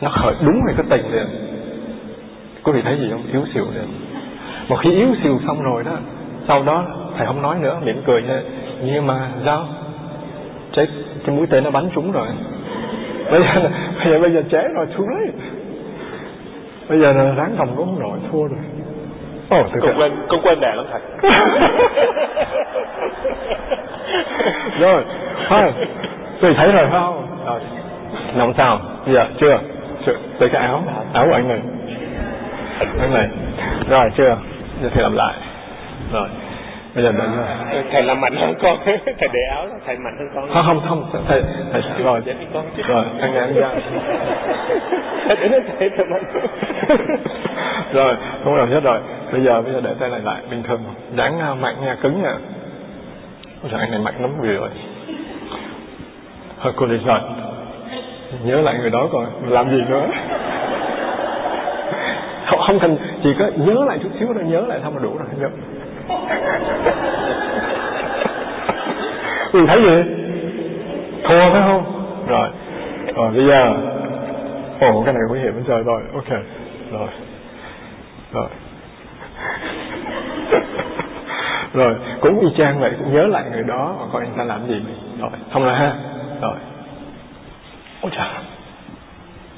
nó khởi đúng về cái tình liền. Quý vị thấy gì không? Yếu xìu liền một khi yếu xìu xong rồi đó sau đó thầy không nói nữa mỉm cười thôi nhưng mà sao? Cái cái mũi tên nó bắn trúng rồi. Bây giờ bây giờ bây giờ chế rồi thua đấy bây giờ là ráng gồng cũng không nổi thua rồi. Ồ, oh, con quên con quên đàn lắm thật rồi thôi tôi thấy rồi phải không? Rồi. Làm sao? Bây giờ chưa? Chưa. Tới cái áo áo của anh này. Anh này. Rồi chưa giờ thì làm lại. Rồi. Bây giờ đợi rồi thầy làm mạnh hơn con. Thầy để áo thầy mạnh hơn con không không không. Thầy thầy rồi. rồi anh nghe anh ra. Để nó thầy thầy mạnh rồi không rồi hết rồi. Bây giờ bây giờ để tay lại lại. Bình thường dáng mạnh nha cứng nha rồi anh này mạnh lắm vì rồi hơi cô đi rồi. Nhớ lại người đó coi. Làm gì nữa không, không cần chỉ có nhớ lại chút xíu thôi nhớ lại thôi mà đủ rồi nhớ. Mình thấy gì? Thua phải không? Rồi. Rồi bây giờ. Ồ cái này nguy hiểm trời rồi. Ok. Rồi. Rồi. Rồi cũng y chang vậy cũng nhớ lại người đó và coi anh ta làm gì. Rồi không là ha? Rồi. Ôi trời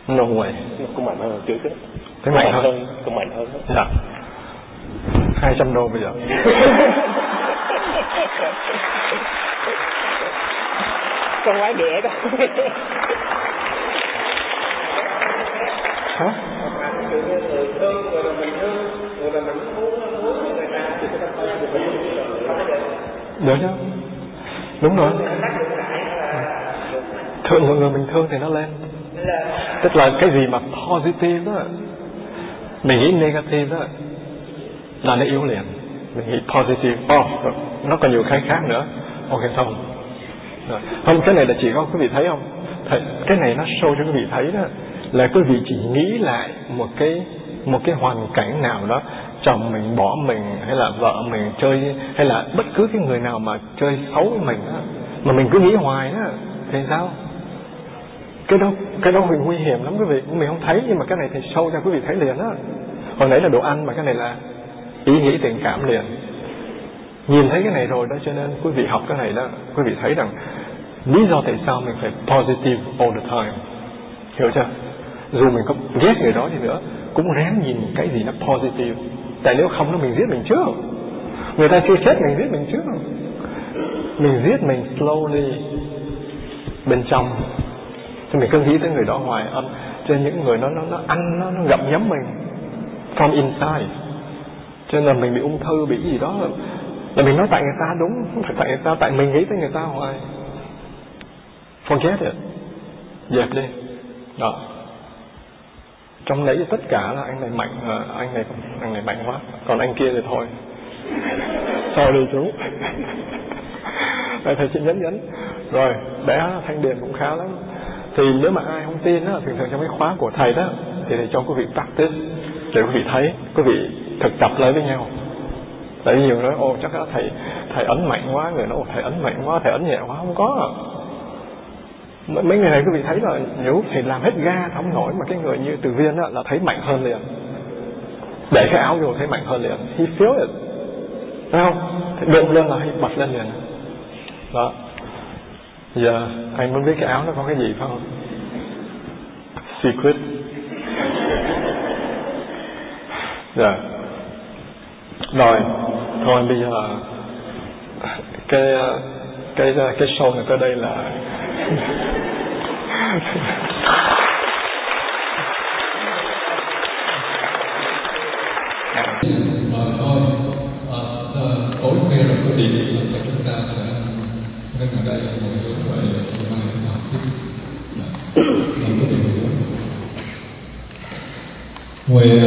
no way. Cũng mạnh hơn trước đó thế mạnh hơn. Cũng mạnh hơn dạ. Hai trăm đô bây giờ. Con quái đẻ đó. Hả? Được chứ? Đúng rồi. Thương mọi người mình thương thì nó lên. Tức là cái gì mà positive đó mình nghĩ negative đó. Là nó yếu liền. Mình nghĩ positive. Oh, nó còn nhiều cái khác nữa. Ok không rồi. không cái này là chỉ có quý vị thấy không? Thầy, cái này nó sâu cho quý vị thấy đó là quý vị chỉ nghĩ lại một cái một cái hoàn cảnh nào đó chồng mình bỏ mình hay là vợ mình chơi hay là bất cứ cái người nào mà chơi xấu với mình đó, mà mình cứ nghĩ hoài đó. Thì sao? Cái đó cái đó nguy hiểm lắm quý vị. Mình không thấy, nhưng mà cái này thì sâu ra, quý vị thấy liền á. Hồi nãy là đồ ăn mà, cái này là ý nghĩ, tình cảm liền. Nhìn thấy cái này rồi đó, cho nên quý vị học cái này đó, quý vị thấy rằng lý do tại sao mình phải positive all the time. Hiểu chưa? Dù mình có ghét người đó đi nữa, cũng ráng nhìn cái gì nó positive. Tại nếu không nó mình giết mình trước. Người ta chưa chết, mình giết mình trước. Mình giết mình slowly bên trong thì mình cứ nghĩ tới người đó hoài âm. Cho những người nó nó nó ăn nó nó gặm nhấm mình. From inside. Cho nên là mình bị ung thư bị gì đó. Là mình nói tại người ta đúng không phải tại người ta tại mình nghĩ tới người ta hoài. Forget it. Dẹp đi. Đó. Trong nãy tất cả là anh này mạnh à, anh này anh này mạnh quá. Còn anh kia thì thôi. Sorry chú. Thầy chị nhấn nhấn. Rồi bé thanh điền cũng khá lắm thì nếu mà ai không tin đó thường thường trong cái khóa của thầy đó, thì thầy cho quý vị practice để quý vị thấy, quý vị thực tập lại với nhau. Tại vì nhiều nói ô chắc là thầy thầy ấn mạnh quá người nói ô thầy ấn mạnh quá, thầy ấn nhẹ quá, không có à. mấy người này quý vị thấy là nếu thầy làm hết ga không nổi, mà cái người như từ viên đó là thấy mạnh hơn liền. Để cái áo vô thấy mạnh hơn liền. He feel it. Thấy không? Thì đụng lên là hay bật lên liền. Đó giờ anh muốn biết cái áo nó có cái gì phải không? Secret. Dạ. Rồi, thôi bây giờ cái cái cái show này tới đây là Mà thôi à, à, tối khuya rồi có điện thì chúng ta sẽ nên ở đây một hướng về hôm nay chúng ta học tiếp là nguyện